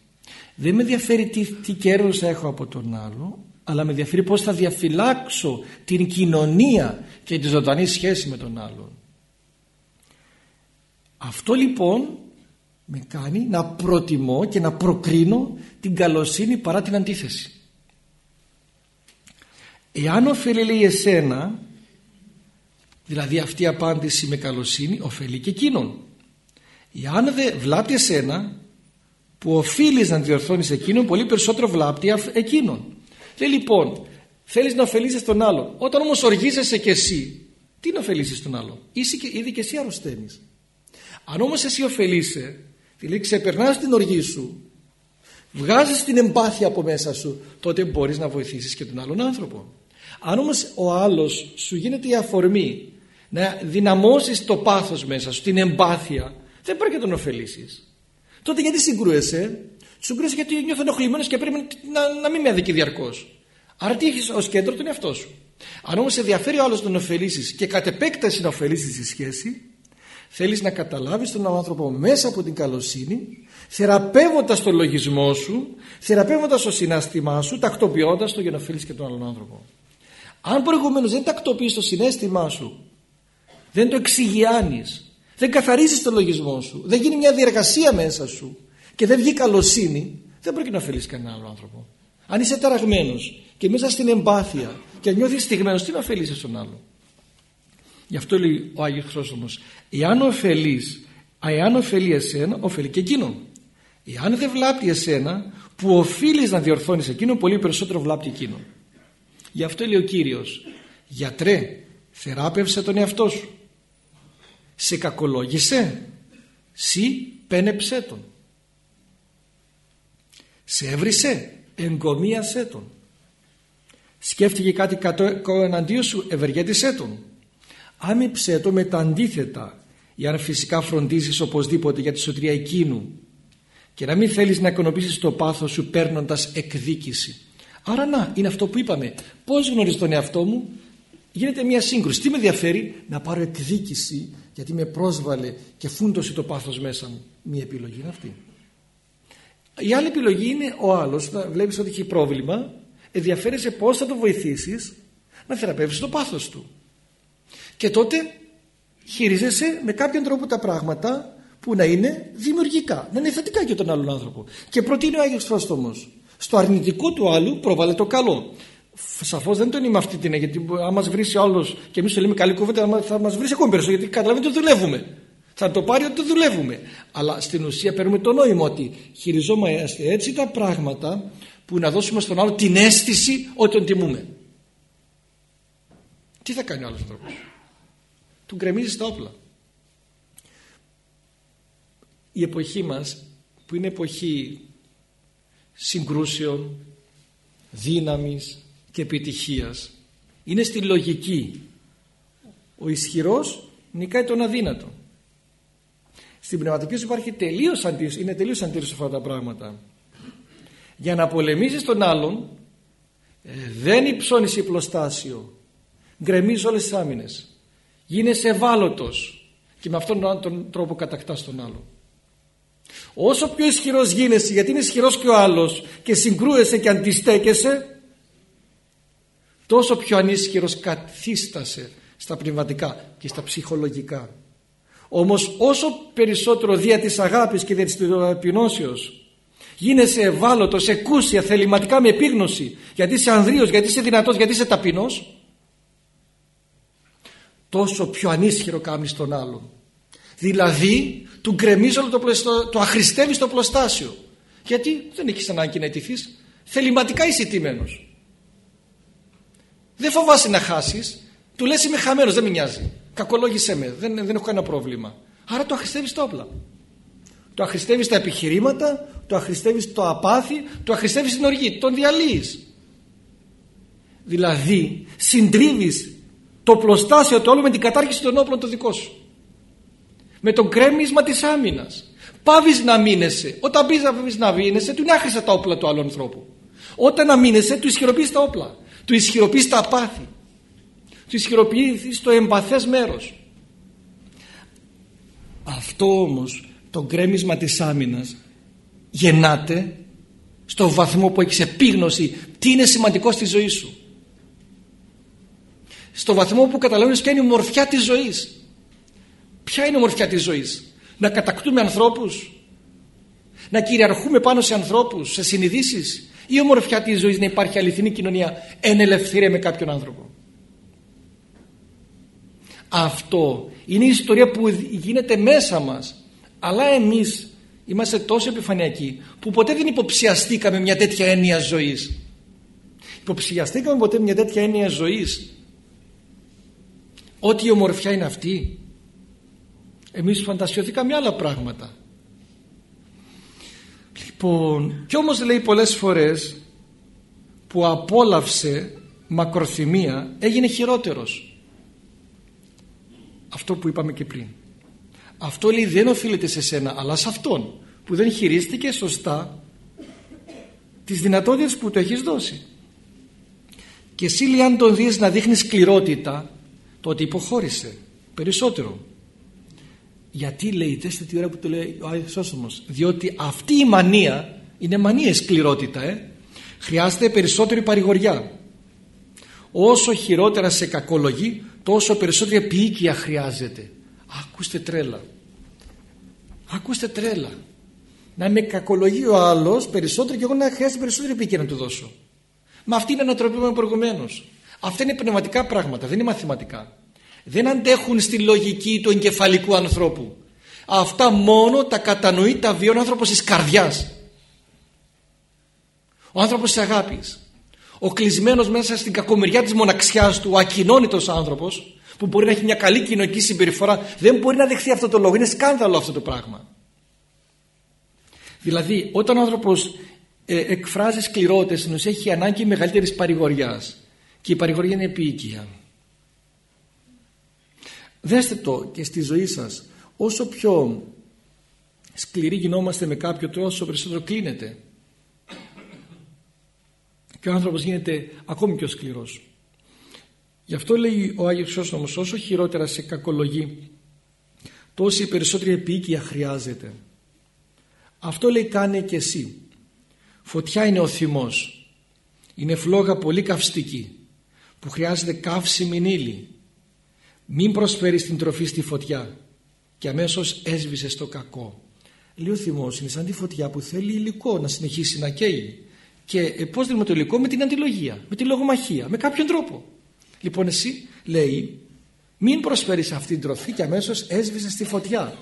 Δεν με ενδιαφέρει τι, τι κέρδος θα έχω από τον άλλο, αλλά με ενδιαφέρει πώς θα διαφυλάξω την κοινωνία και τη ζωντανή σχέση με τον άλλον. Αυτό λοιπόν με κάνει να προτιμώ και να προκρίνω την καλοσύνη παρά την αντίθεση. Εάν ωφελεί λέει εσένα, δηλαδή αυτή η απάντηση με καλοσύνη ωφελεί και εκείνον. Εάν δεν βλάπτει εσένα, που οφείλεις να διορθώνεις εκείνον, πολύ περισσότερο βλάπτει εκείνον. Λέει λοιπόν, θέλεις να ωφελήσεις τον άλλο. Όταν όμως οργίζεσαι και εσύ, τι να ωφελήσεις τον άλλο. Είσαι και, ήδη και εσύ αρρωσταίνεις. Αν όμως εσύ ωφελείσαι, δηλαδή ξεπερνάς την οργή σου, βγάζεις την εμπάθεια από μέσα σου, τότε μπορείς να βοηθήσεις και τον άλλον άνθρωπο. Αν όμως ο άλλος σου γίνεται η αφορμή να δυναμώσεις το πάθος μέσα σου, την εμπάθεια, δεν πρέπει να τον ωφελήσεις. Τότε γιατί συγκρούεσαι, συγκρούεσαι γιατί νιώθω ενοχλημένος και πρέπει να, να μην με αδικεί διαρκώς. Άρα τι έχεις ως κέντρο τον εαυτό σου. Αν όμως σε ενδιαφέρει ο άλλος να τον ωφελήσεις και κατ' επέκταση να ωφελήσεις τη σχέση, θέλεις να καταλάβεις τον άνθρωπο μέσα από την καλοσύνη, θεραπεύοντας τον λογισμό σου, θεραπεύοντας το συνάστημά σου, τακτοποιώντας το για να ωφελείς και τον άλλον άνθρωπο. Αν προηγουμένως δεν τακτοποιείς το συνέστημά σου, δεν το εξηγιάνεις, δεν καθαρίζεις το λογισμό σου, δεν γίνει μια διεργασία μέσα σου και δεν βγει καλοσύνη, δεν πρέπει να ωφελείς κανέναν άλλο άνθρωπο. Αν είσαι ταραγμένος και μέσα στην εμπάθεια και νιώθεις στιγμένος, τι να ωφελείς τον άλλο. Γι' αυτό λέει ο Άγιος Χρώσομος, εάν ωφελείς, εάν ωφελεί εσένα, ωφελεί και εκείνον. Εάν δεν βλάπτει εσένα, που οφείλεις να διορθώνεις εκείνον, πολύ περισσότερο βλάπτει εκείνον. Γι' αυτό λέει ο Κύριος «Γιατρέ, θεράπευσε τον εαυτό σου. Σε κακολόγησε, σύ πένεψέ τον. Σε έβρισε, εγκομίασέ τον. Σκέφτηκε κάτι εναντίον σου, ευεργέτησέ τον. Άμυψέ το με τα αντίθετα, για να φυσικά φροντίζεις οπωσδήποτε για τη σωτηρία εκείνου και να μην θέλεις να οικονομήσεις το πάθος σου παίρνοντας εκδίκηση. Άρα να, είναι αυτό που είπαμε. Πώς γνωρίζω τον εαυτό μου, γίνεται μια σύγκρουση. Τι με ενδιαφέρει, να πάρω εκδίκηση γιατί με πρόσβαλε και φούντωσε το πάθος μέσα μου. Μια επιλογή είναι αυτή. Η άλλη επιλογή είναι ο άλλος, να βλέπεις ότι έχει πρόβλημα, ενδιαφέρεσαι πώς θα το βοηθήσεις να θεραπεύσεις το πάθος του. Και τότε χειρίζεσαι με κάποιον τρόπο τα πράγματα που να είναι δημιουργικά, να είναι θετικά για τον άλλον άνθρωπο. Και προτείνει ο Άγιος Φρόστομος στο αρνητικό του άλλου προβάλλεται το καλό. Σαφώς δεν τον είμαι αυτή την γιατί αν μας βρει άλλος και εμείς το λέμε καλή κουβέντα, θα μας βρει ακόμη περισσότερο γιατί καταλαβαίνετε ότι δουλεύουμε. Θα το πάρει ότι το δουλεύουμε. Αλλά στην ουσία παίρνουμε το νόημα ότι χειριζόμαστε έτσι τα πράγματα που να δώσουμε στον άλλο την αίσθηση ότι τον τιμούμε. τι θα κάνει ο άλλος άνθρωπος; Του γκρεμίζει τα όπλα η εποχή μας που είναι εποχή συγκρούσεων δύναμης και επιτυχίας. Είναι στη λογική. Ο ισχυρός νικάει τον αδύνατο. Στην πνευματική σου υπάρχει τελείως αντίρρηση είναι τελείως αντίρρηση αυτά τα πράγματα. Για να πολεμήσεις τον άλλον ε, δεν υψώνεις υπλοστάσιο. Γκρεμίζεις όλες τις άμυνες. Γίνεσαι ευάλωτος. Και με αυτόν τον τρόπο κατακτάς τον άλλο όσο πιο ισχυρός γίνεσαι γιατί είναι ισχυρός και ο άλλος και συγκρούεσαι και αντιστέκεσαι τόσο πιο ανίσχυρος καθίστασε στα πνευματικά και στα ψυχολογικά. Όμως όσο περισσότερο δια της αγάπης και δια της ταπεινώσεως γίνεσαι ευάλωτος, εκούσια, θεληματικά με επίγνωση γιατί είσαι ανδρείος, γιατί είσαι δυνατός, γιατί είσαι ταπεινός τόσο πιο ανίσχυρο κάνεις τον άλλον δηλαδή του γκρεμίζει όλο το, πλωστά, το αχρηστεύεις στο πλωστάσιο. Γιατί δεν έχεις ανάγκη να αιτηθείς. Θεληματικά είσαι τιμένος δεν φοβάσαι να χάσεις. Του λες είμαι χαμένος δεν με νοιάζει. Κακολόγησέ με δεν, δεν έχω κανένα πρόβλημα άρα το αχρηστεύεις τα όπλα. Το αχρηστεύεις τα επιχειρήματα το αχρηστεύεις το απάθη το αχρηστεύεις την οργή τον διαλύεις. Δηλαδή συντρίβεις το πλωστάσιο του όλου με την κατάρχηση των όπλων το δικό σου με το κρέμισμα της άμυνας. Πάβεις να μείνεσαι. Όταν πεις να μείνεσαι του είναι άχρηστα τα όπλα του άλλου ανθρώπου. Όταν αμήνεσαι του ισχυροποιείς τα όπλα. Του ισχυροποιείς τα απάθη του ισχυροποιείς το εμπαθές μέρος. Αυτό όμως το γκρέμισμα της άμυνας γεννάται στο βαθμό που έχεις επίγνωση τι είναι σημαντικό στη ζωή σου. Στο βαθμό που καταλαβαίνεις ποια είναι η μορφιά της ζωής ποια είναι η μορφιά της ζωής; Να κατακτούμε ανθρώπους; Να κυριαρχούμε πάνω σε ανθρώπους σε συνειδήσεις; Ή η ομορφιά της ζωής να υπάρχει αληθινή κοινωνία εν ελευθερία με κάποιον άνθρωπο; Αυτό είναι η ιστορία που γίνεται μέσα μας. Αλλά εμείς είμαστε τόσο επιφανειακοί που ποτέ δεν υποψιαστήκαμε μια τέτοια έννοια ζωής. Υποψιαστήκαμε ποτέ μια τέτοια έννοια ζωής. Ότι η ομορφιά είναι αυτή εμείς φαντασιωθήκαμε άλλα πράγματα. Λοιπόν κι όμως λέει πολλές φορές που απόλαυσε μακροθυμία έγινε χειρότερος. Αυτό που είπαμε και πριν. Αυτό λέει δεν οφείλεται σε σένα αλλά σε αυτόν που δεν χειρίστηκε σωστά τις δυνατότητες που του έχεις δώσει. Και εσύ λέει αν τον δεις να δείχνεις σκληρότητα τότε υποχώρησε περισσότερο γιατί λέει δέστε τι ώρα που το λέει ο Άγιος Σώσομος. Διότι αυτή η μανία είναι μανία σκληρότητα ε; χρειάζεται περισσότερη παρηγοριά. Όσο χειρότερα σε κακολογεί τόσο περισσότερη επίοικια χρειάζεται. Ακούστε τρέλα. Ακούστε τρέλα. Να με κακολογεί ο άλλος περισσότερο και εγώ να χρειάζεται περισσότερη επίοικια να του δώσω. Μα αυτή είναι ανατροπή μου προηγουμένως. αυτά είναι πνευματικά πράγματα δεν είναι μαθηματικά δεν αντέχουν στη λογική του εγκεφαλικού ανθρώπου. Αυτά μόνο τα κατανοεί τα βιώνει ο άνθρωπος της καρδιάς. Ο άνθρωπος της αγάπης. Ο κλεισμένος μέσα στην κακομεριά της μοναξιάς του ο ακοινώνητος άνθρωπος που μπορεί να έχει μια καλή κοινωνική συμπεριφορά δεν μπορεί να δεχθεί αυτό το λόγο. Είναι σκάνδαλο αυτό το πράγμα. Δηλαδή όταν ο άνθρωπος ε, εκφράζει σκληρότητες ενώ έχει ανάγκη μεγαλύτερης παρηγοριάς. Και η παρηγοριά είναι επίοικια δέστε το και στη ζωή σας. Όσο πιο σκληροί γινόμαστε με κάποιον τόσο περισσότερο κλείνεται και ο άνθρωπος γίνεται ακόμη πιο σκληρός. Γι' αυτό λέει ο Άγιος Σώσομος όσο χειρότερα σε κακολογεί τόση περισσότερη επίοικια χρειάζεται αυτό λέει κάνε και εσύ. Φωτιά είναι ο θυμός. Είναι φλόγα πολύ καυστική που χρειάζεται καύσιμη ύλη μην προσφέρεις την τροφή στη φωτιά. Και αμέσως έσβησε το κακό. Λέει ο θυμός είναι σαν τη φωτιά που θέλει υλικό να συνεχίσει να καίει. Και ε, πώς δίνουμε το υλικό; Με την αντιλογία με τη λογομαχία, με κάποιον τρόπο. Λοιπόν εσύ λέει μην προσφέρεις αυτή την τροφή και αμέσως έσβησε στη φωτιά.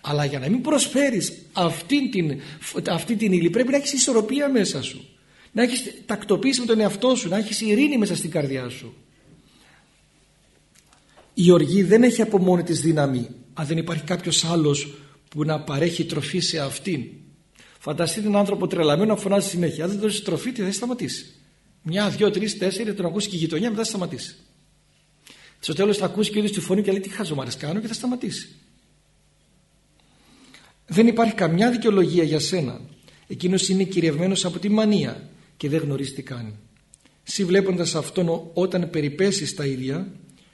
Αλλά για να μην προσφέρεις αυτή την, αυτή την ύλη πρέπει να έχεις ισορροπία μέσα σου. Να έχεις τακτοποίηση με τον εαυτό σου να έχεις ειρήνη μέσα στην καρδιά σου η οργή δεν έχει από μόνη της δύναμη αν δεν υπάρχει κάποιος άλλος που να παρέχει τροφή σε αυτήν. Φανταστείτε έναν άνθρωπο τρελαμένο να φωνάζει συνέχεια. Αν δεν δώσει τροφή, τι θα σταματήσει. Μια, δύο, τρεις, τέσσερι, τον ακούσει και η γειτονιά, μετά θα σταματήσει. Στο τέλος θα ακούσει και ο ίδιος τη φωνή και λέει: Τι χαζομάρες κάνω και θα σταματήσει. Δεν υπάρχει καμιά δικαιολογία για σένα. Εκείνος είναι κυριευμένος από τη μανία και δεν γνωρίζει τι κάνει. Συ βλέποντας αυτόν όταν περιπέσεις τα ίδια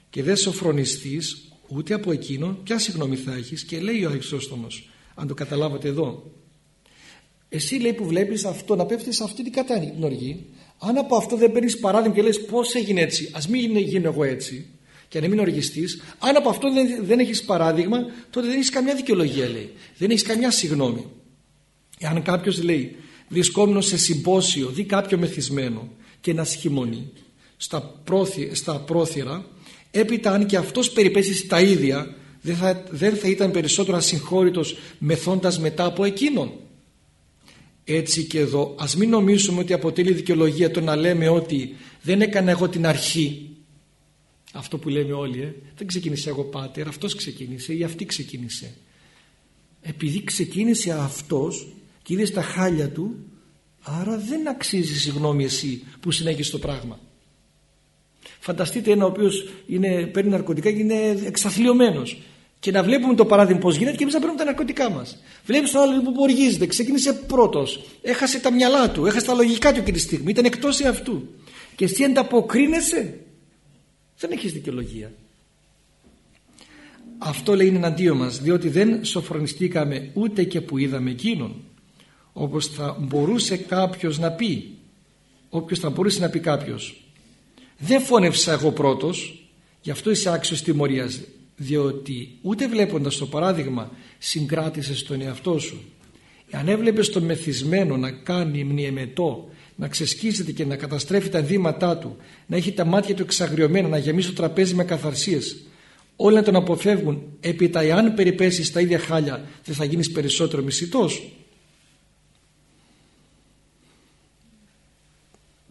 και δεν σοφρονιστείς ούτε από εκείνο, ποια συγγνώμη θα έχεις και λέει ο Αριστόστομο, αν το καταλάβατε εδώ. Εσύ λέει που βλέπεις αυτό να πέφτεις σε αυτή την κατανοργή, αν από αυτό δεν παίρνεις παράδειγμα και λες πώς έγινε έτσι, ας μην γίνω εγώ έτσι, και να μην οργιστείς, αν από αυτό δεν, δεν έχεις παράδειγμα, τότε δεν έχεις καμιά δικαιολογία, λέει. Δεν έχεις καμιά συγγνώμη. Εάν κάποιος λέει, βρισκόμενο σε συμπόσιο, δει κάποιο μεθυσμένο και να σχημονεί στα, πρόθυ, στα πρόθυρα, έπειτα αν και αυτός περιπέσει τα ίδια, δεν θα, δεν θα ήταν περισσότερο ασυγχώρητος μεθώντα μετά από εκείνον. Έτσι και εδώ ας μην νομίζουμε ότι αποτελεί δικαιολογία το να λέμε ότι δεν έκανα εγώ την αρχή αυτό που λέμε όλοι ε, δεν ξεκίνησε εγώ πάτερ αυτός ξεκίνησε ή αυτή ξεκίνησε επειδή ξεκίνησε αυτός και είδες τα χάλια του άρα δεν αξίζει συγγνώμη εσύ που συνέχισες το πράγμα φανταστείτε ένα ο οποίος είναι, παίρνει ναρκωτικά και είναι εξαθλειωμένος και να βλέπουμε το παράδειγμα πώς γίνεται και εμείς να παίρνουμε τα ναρκωτικά μας. Βλέπεις τον άλλο που οργίζεται, ξεκίνησε πρώτος, έχασε τα μυαλά του, έχασε τα λογικά του εκείνη τη στιγμή, ήταν εκτός εαυτού. Και εσύ ανταποκρίνεσαι, δεν έχεις δικαιολογία. Αυτό λέει είναι εναντίον μας, διότι δεν σοφρονιστήκαμε ούτε και που είδαμε εκείνον. Όπως θα μπορούσε κάποιος να πει, όποιος θα μπορούσε να πει κάποιος, δεν φώνευσα εγώ πρώτος, γι' αυτό είσαι άξιο τιμωρία διότι ούτε βλέποντας το παράδειγμα συγκράτησες τον εαυτό σου. Αν έβλεπες τον μεθυσμένο να κάνει μνιεμετό να ξεσκίζεται και να καταστρέφει τα δήματά του να έχει τα μάτια του εξαγριωμένα να γεμίσει το τραπέζι με καθαρσίες όλοι να τον αποφεύγουν έπειτα εάν περιπέσεις τα ίδια χάλια δεν θα γίνεις περισσότερο μισητός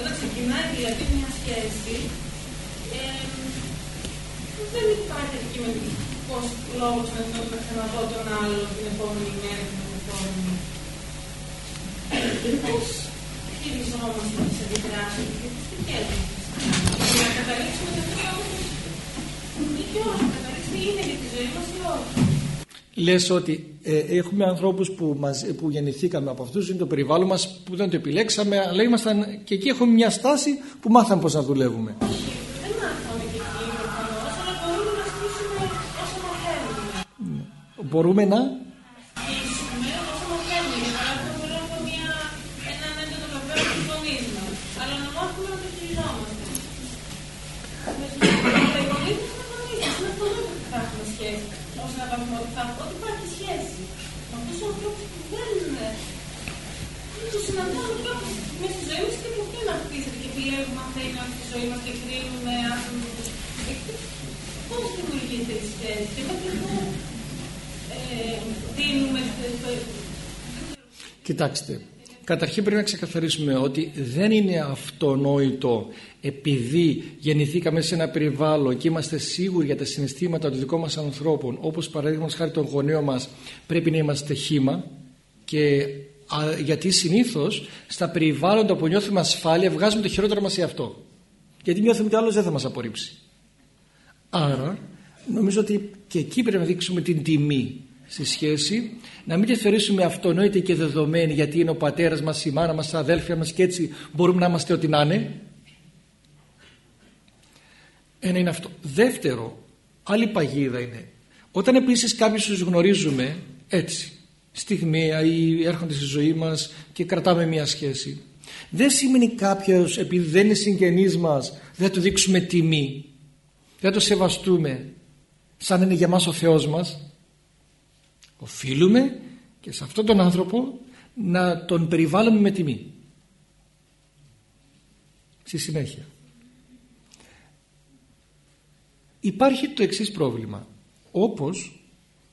Όταν ξεκινάει δηλαδή μια σχέση, ε, δεν υπάρχει αντικειμενικό λόγος να τον ξαναδώ τον άλλο την επόμενη μέρα, την επόμενη. Πώ χειριζόμαστε τις αντιδράσεις και τι δικέ μα. Για να καταλήξουμε ότι αυτό είναι ή όχι, να καταλήξουμε είναι για τη ζωή μας ή όχι λες ότι ε, έχουμε ανθρώπους που, μας, που γεννηθήκαμε από αυτούς, είναι το περιβάλλον μας που δεν το επιλέξαμε, αλλά ήμασταν και εκεί έχουμε μια στάση που μάθαμε πώς να δουλεύουμε. Δεν μάθαμε και εκεί προφανώς, αλλά μπορούμε να στήσουμε όσο μαθαίνουμε. Μπορούμε να... Με αυτούς τους ανθρώπους που δεν είναι. Τους συναντάμε κάπως μέσα στη ζωή μας και που δεν χτίσετε και επιλέγουμε μαθαίνουμε όλη τη ζωή μας και κρίνουμε άνθρωπους. Πώς δημιουργείται η σχέση και μέχρι πού ε, δίνουμε το, Κοιτάξτε, Καταρχήν πρέπει να ξεκαθαρίσουμε ότι δεν είναι αυτονόητο επειδή γεννηθήκαμε σε ένα περιβάλλον και είμαστε σίγουροι για τα συναισθήματα των δικών μας ανθρώπων όπως παραδείγματος χάρη των γονέων μας πρέπει να είμαστε χήμα και γιατί συνήθως στα περιβάλλοντα που νιώθουμε ασφάλεια βγάζουμε το χειρότερο μας σε αυτό γιατί νιώθουμε ότι άλλος δεν θα μας απορρίψει. Άρα νομίζω ότι και εκεί πρέπει να δείξουμε την τιμή στη σχέση. Να μην τη θεωρήσουμε αυτονόητη και δεδομένη γιατί είναι ο πατέρας μας, η μάνα μας, τα αδέλφια μας και έτσι μπορούμε να είμαστε ό,τι να είναι. Ένα είναι αυτό. Δεύτερο άλλη παγίδα είναι. Όταν επίσης κάποιους τους γνωρίζουμε έτσι στιγμία ή έρχονται στη ζωή μας και κρατάμε μια σχέση δεν σημαίνει κάποιος επειδή δεν είναι συγγενής μας δεν του δείξουμε τιμή δεν το σεβαστούμε σαν είναι για μας ο Θεός μας οφείλουμε και σε αυτόν τον άνθρωπο να τον περιβάλλουμε με τιμή. Στη συνέχεια. Υπάρχει το εξής πρόβλημα. Όπως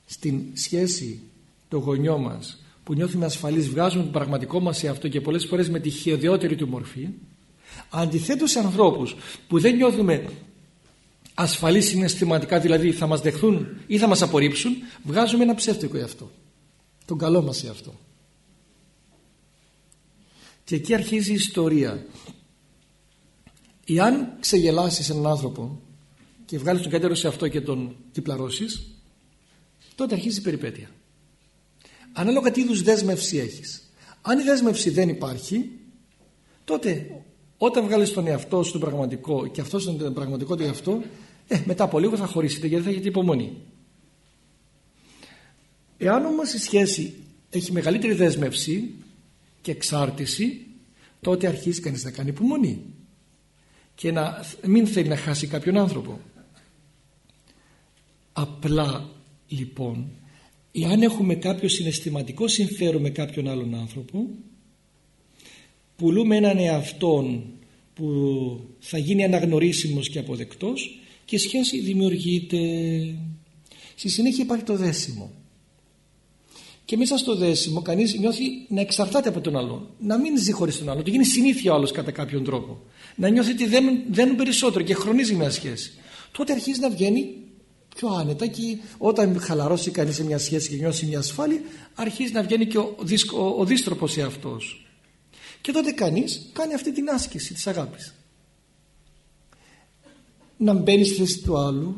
στην σχέση το γονιό μας που νιώθουμε ασφαλείς βγάζουμε τον πραγματικό μας σε αυτό και πολλές φορές με τη χειοδιότερη του μορφή αντιθέτως σε ανθρώπους που δεν νιώθουμε ασφαλείς συναισθηματικά δηλαδή θα μας δεχθούν ή θα μας απορρίψουν βγάζουμε ένα ψεύτικο αυτό. Τον καλό μας σε αυτό. Και εκεί αρχίζει η ιστορία. Εάν ξεγελάσεις έναν άνθρωπο και βγάλεις τον καλύτερο σε αυτό και τον διπλαρώσεις τότε αρχίζει η περιπέτεια. Ανάλογα τι είδους δέσμευση έχεις. Αν η δέσμευση δεν υπάρχει τότε όταν βγάλεις τον εαυτό σου τον πραγματικό και αυτός τον πραγματικό του εαυτό ε, μετά από λίγο θα χωρίσετε γιατί θα έχετε υπομονή. Εάν όμως η σχέση έχει μεγαλύτερη δέσμευση και εξάρτηση τότε αρχίζει κανείς να κάνει υπομονή και να μην θέλει να χάσει κάποιον άνθρωπο. Απλά λοιπόν εάν έχουμε κάποιο συναισθηματικό συμφέρον με κάποιον άλλον άνθρωπο πουλούμε έναν εαυτόν που θα γίνει αναγνωρίσιμος και αποδεκτός και η σχέση δημιουργείται. Στη συνέχεια υπάρχει το δέσιμο. Και μέσα στο δέσιμο κανείς νιώθει να εξαρτάται από τον άλλο να μην ζει χωρίς τον άλλο, να γίνει συνήθεια ο άλλος κατά κάποιον τρόπο. Να νιώθει ότι δεν, δεν περισσότερο και χρονίζει μια σχέση. Τότε αρχίζει να βγαίνει πιο άνετα και όταν χαλαρώσει κανείς σε μια σχέση και νιώσει μια ασφάλεια αρχίζει να βγαίνει και ο, ο, ο δίστροπος εαυτός. Και τότε κανείς κάνει αυτή την άσκηση της αγάπης να μπαίνει στη θέση του άλλου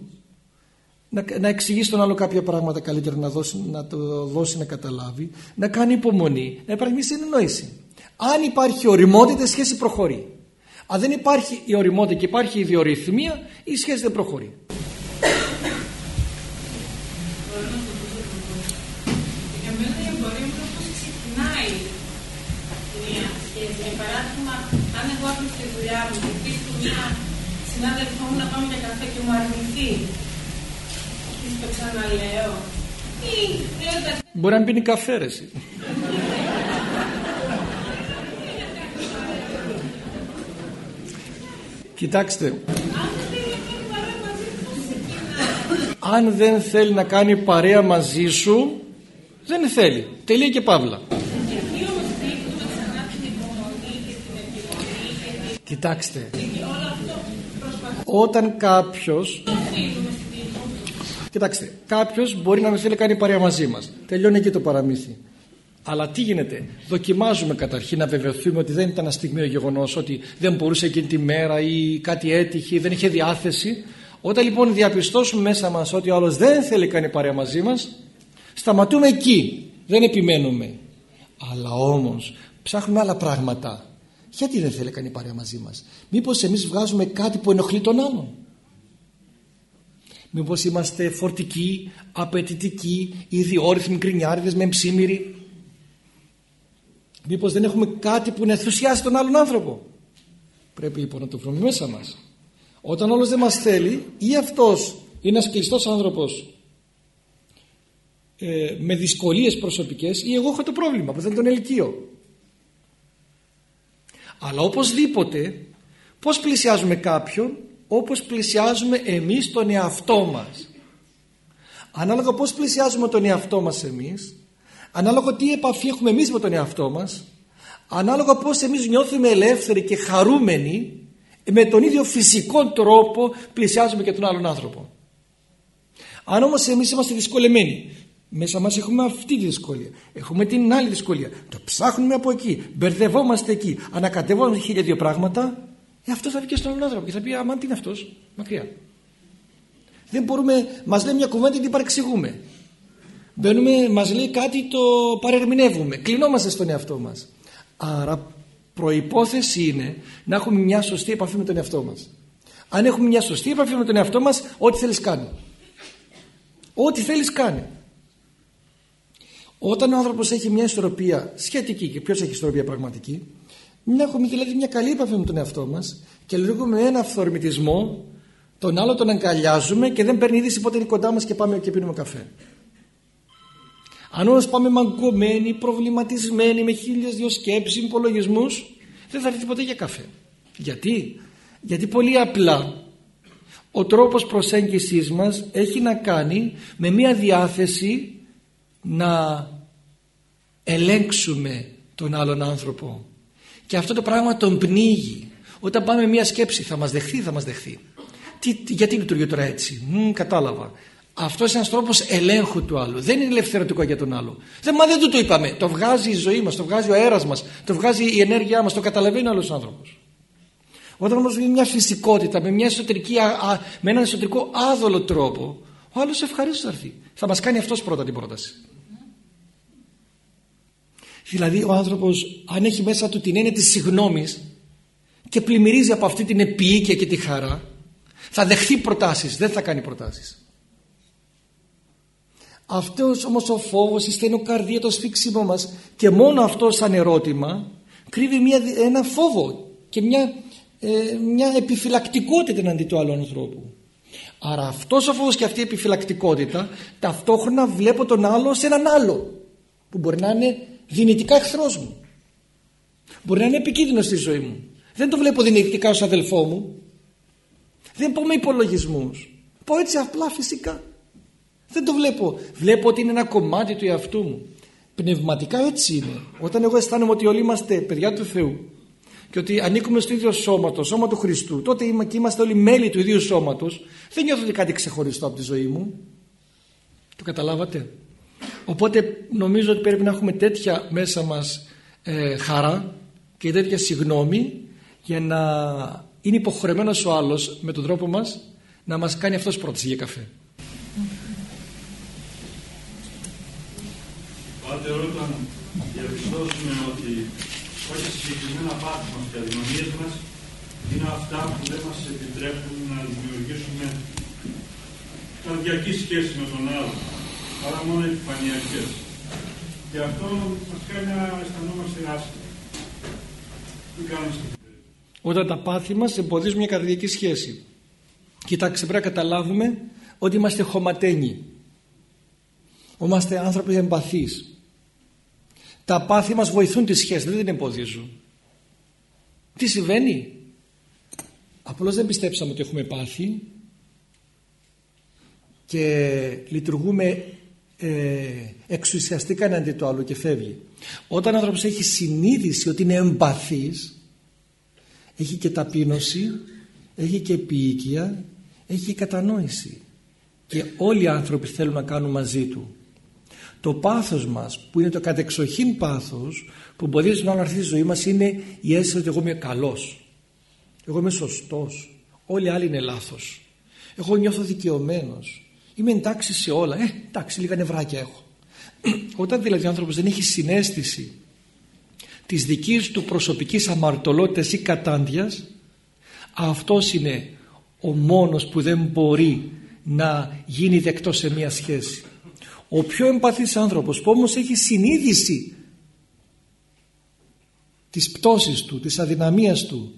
να, να εξηγήσει τον άλλο κάποια πράγματα καλύτερα να, δώσει, να το δώσει να καταλάβει να κάνει υπομονή να υπάρχει μια συνεννόηση αν υπάρχει οριμότητα η σχέση προχωρεί. Αν δεν υπάρχει η οριμότητα και υπάρχει η ιδιορυθμία η σχέση δεν προχωρεί συνάδελφό μου να πάμε για καφέ και μου αρνηθεί. Τι το ξαναλέω. Ή λέω Μπορεί να πίνει καφέ ρε εσύ. Κοιτάξτε, αν δεν θέλει να κάνει παρέα μαζί σου, δεν θέλει. Τελεία και παύλα. Κοιτάξτε, όταν κάποιος Κοιτάξτε, κάποιος μπορεί να μην θέλει να κάνει παρέα μαζί μας. Τελειώνει εκεί το παραμύθι. Αλλά τι γίνεται, δοκιμάζουμε καταρχήν να βεβαιωθούμε ότι δεν ήταν ένα στιγμίο γεγονός, ότι δεν μπορούσε εκείνη τη μέρα ή κάτι έτυχε, δεν είχε διάθεση. Όταν λοιπόν διαπιστώσουμε μέσα μας ότι ο άλλος δεν θέλει να κάνει παρέα μαζί μας, σταματούμε εκεί. Δεν επιμένουμε. Αλλά όμως ψάχνουμε άλλα πράγματα. Γιατί δεν θέλει να κάνει παρέα μαζί μας; Μήπως εμείς βγάζουμε κάτι που ενοχλεί τον άλλον; Μήπως είμαστε φορτικοί, απαιτητικοί, ιδιόρυθμοι, γκρινιάριδες, με ψήμυροι; Μήπως δεν έχουμε κάτι που να ενθουσιάσει τον άλλον άνθρωπο; Πρέπει λοιπόν να το βρούμε μέσα μας. Όταν όλος δεν μας θέλει ή αυτός είναι ένας κλειστός άνθρωπος ε, με δυσκολίες προσωπικές ή εγώ έχω το πρόβλημα που δεν τον ελκύω. Αλλά οπωσδήποτε πώς πλησιάζουμε κάποιον όπως πλησιάζουμε εμείς τον εαυτό μας. Ανάλογα πώς πλησιάζουμε τον εαυτό μας εμείς, ανάλογα τι επαφή έχουμε εμείς με τον εαυτό μας, ανάλογα πώς εμείς νιώθουμε ελεύθεροι και χαρούμενοι, με τον ίδιο φυσικό τρόπο πλησιάζουμε και τον άλλον άνθρωπο. Αν όμως εμείς είμαστε δυσκολεμένοι μέσα μας έχουμε αυτή τη δυσκολία. Έχουμε την άλλη δυσκολία. Το ψάχνουμε από εκεί. Μπερδευόμαστε εκεί. Ανακατευόμαστε χίλια δύο πράγματα. Ε, αυτός θα βγει και στον άλλον άνθρωπο και θα πει Αμάν τι είναι αυτός; Μακριά. Δεν μπορούμε, μας λέει μια κουβέντα και την παρεξηγούμε. Μπαίνουμε, μας λέει κάτι, το παρερμηνεύουμε. Κλεινόμαστε στον εαυτό μας. Άρα προϋπόθεση είναι να έχουμε μια σωστή επαφή με τον εαυτό μας. Αν έχουμε μια σωστή επαφή με τον εαυτό μας, ό,τι θέλεις κάνει. Ό,τι θέλεις κάνει. Όταν ο άνθρωπος έχει μια ισορροπία σχετική και ποιος έχει ισορροπία πραγματική, να έχουμε δηλαδή μια καλή επαφή με τον εαυτό μας και λειτουργούμε με ένα αυθορμητισμό τον άλλο τον αγκαλιάζουμε και δεν παίρνει είδηση πότε είναι κοντά μας και πάμε και πίνουμε καφέ. Αν όμως πάμε μαγκωμένοι, προβληματισμένοι με χίλιες δυο σκέψεις, υπολογισμούς, δεν θα έρθει ποτέ για καφέ. Γιατί, γιατί πολύ απλά ο τρόπος προσέγγισης μας έχει να κάνει με μια διάθεση να ελέγξουμε τον άλλον άνθρωπο και αυτό το πράγμα τον πνίγει όταν πάμε μια σκέψη θα μας δεχθεί θα μας δεχθεί τι, γιατί λειτουργεί τώρα έτσι; Μ, κατάλαβα αυτός είναι ένας τρόπος ελέγχου του άλλου. Δεν είναι ελευθερωτικό για τον άλλο. Δεν, μα δεν του το είπαμε. Το βγάζει η ζωή μας, το βγάζει ο αέρας μας, το βγάζει η ενέργειά μας, το καταλαβαίνει ο άλλος άνθρωπος. Όταν όμω είναι μια φυσικότητα, με, μια εσωτερική, α, με έναν εσωτερικό άδολο τρόπο, ο άλλος ευχαρίστως θα έρθει. Θα μας κάνει αυτός πρώτα την πρόταση. Δηλαδή ο άνθρωπος, αν έχει μέσα του την έννοια της συγνώμης και πλημμυρίζει από αυτή την επίοικια και τη χαρά, θα δεχθεί προτάσεις, δεν θα κάνει προτάσεις. Αυτός όμως ο φόβος, η στενοκαρδία, το σφίξιμο μας και μόνο αυτό σαν ερώτημα κρύβει μια, ένα φόβο και μια, ε, μια επιφυλακτικότητα εναντί του άλλου ανθρώπου. Άρα αυτός ο φόβος και αυτή η επιφυλακτικότητα ταυτόχρονα βλέπω τον άλλο σε έναν άλλο που μπορεί να είναι δυνητικά εχθρός μου. Μπορεί να είναι επικίνδυνος στη ζωή μου. Δεν το βλέπω δυνητικά ως αδελφό μου. Δεν πω με υπολογισμούς. Πω έτσι απλά φυσικά. Δεν το βλέπω. Βλέπω ότι είναι ένα κομμάτι του εαυτού μου. Πνευματικά έτσι είναι. Όταν εγώ αισθάνομαι ότι όλοι είμαστε παιδιά του Θεού και ότι ανήκουμε στο ίδιο σώμα, το σώμα του Χριστού, τότε και είμαστε όλοι μέλη του ίδιου σώματος, δεν νιώθω ότι κάτι ξεχωριστό από τη ζωή μου. Το καταλάβατε; Οπότε νομίζω ότι πρέπει να έχουμε τέτοια μέσα μας ε, χαρά και τέτοια συγνώμη για να είναι υποχρεωμένος ο άλλος με τον τρόπο μας να μας κάνει αυτός πρόταση για καφέ. Πάτε όταν διαπιστώσουμε ότι όχι συγκεκριμένα πάθη μας και αδυναμίες μας είναι αυτά που δεν μας επιτρέπουν να δημιουργήσουμε καρδιακή σχέση με τον άλλο, παρά μόνο επιφανειακές. Και αυτό μας κάνει να αισθανόμαστε άσχημα. Τι κάνουμε στην Όταν τα πάθη μας εμποδίζουν μια καρδιακή σχέση. Κοιτάξτε, πρέπει να καταλάβουμε ότι είμαστε χωματένοι. Είμαστε άνθρωποι εμπαθείς τα πάθη μας βοηθούν τη σχέση δεν την εμποδίζουν τι συμβαίνει; Απλώς δεν πιστέψαμε ότι έχουμε πάθη και λειτουργούμε ε, εξουσιαστικά εναντί του άλλου και φεύγει. Όταν ο άνθρωπος έχει συνείδηση ότι είναι εμπαθής έχει και ταπείνωση έχει και επίοικια έχει και κατανόηση. Και όλοι οι άνθρωποι θέλουν να κάνουν μαζί του. Το πάθος μας που είναι το κατεξοχήν πάθος που μπορεί να έρθει στη ζωή μας είναι η αίσθηση ότι εγώ είμαι καλός. Εγώ είμαι σωστός. Όλοι οι άλλοι είναι λάθος. Εγώ νιώθω δικαιωμένος είμαι εντάξει σε όλα. Ε εντάξει λίγα νευράκια έχω. Όταν δηλαδή ο άνθρωπος δεν έχει συνέστηση της δικής του προσωπικής αμαρτωλότητας ή κατάντιας αυτός είναι ο μόνος που δεν μπορεί να γίνει δεκτός σε μια σχέση. Ο πιο εμπαθής άνθρωπος που όμως έχει συνείδηση της πτώσης του, της αδυναμίας του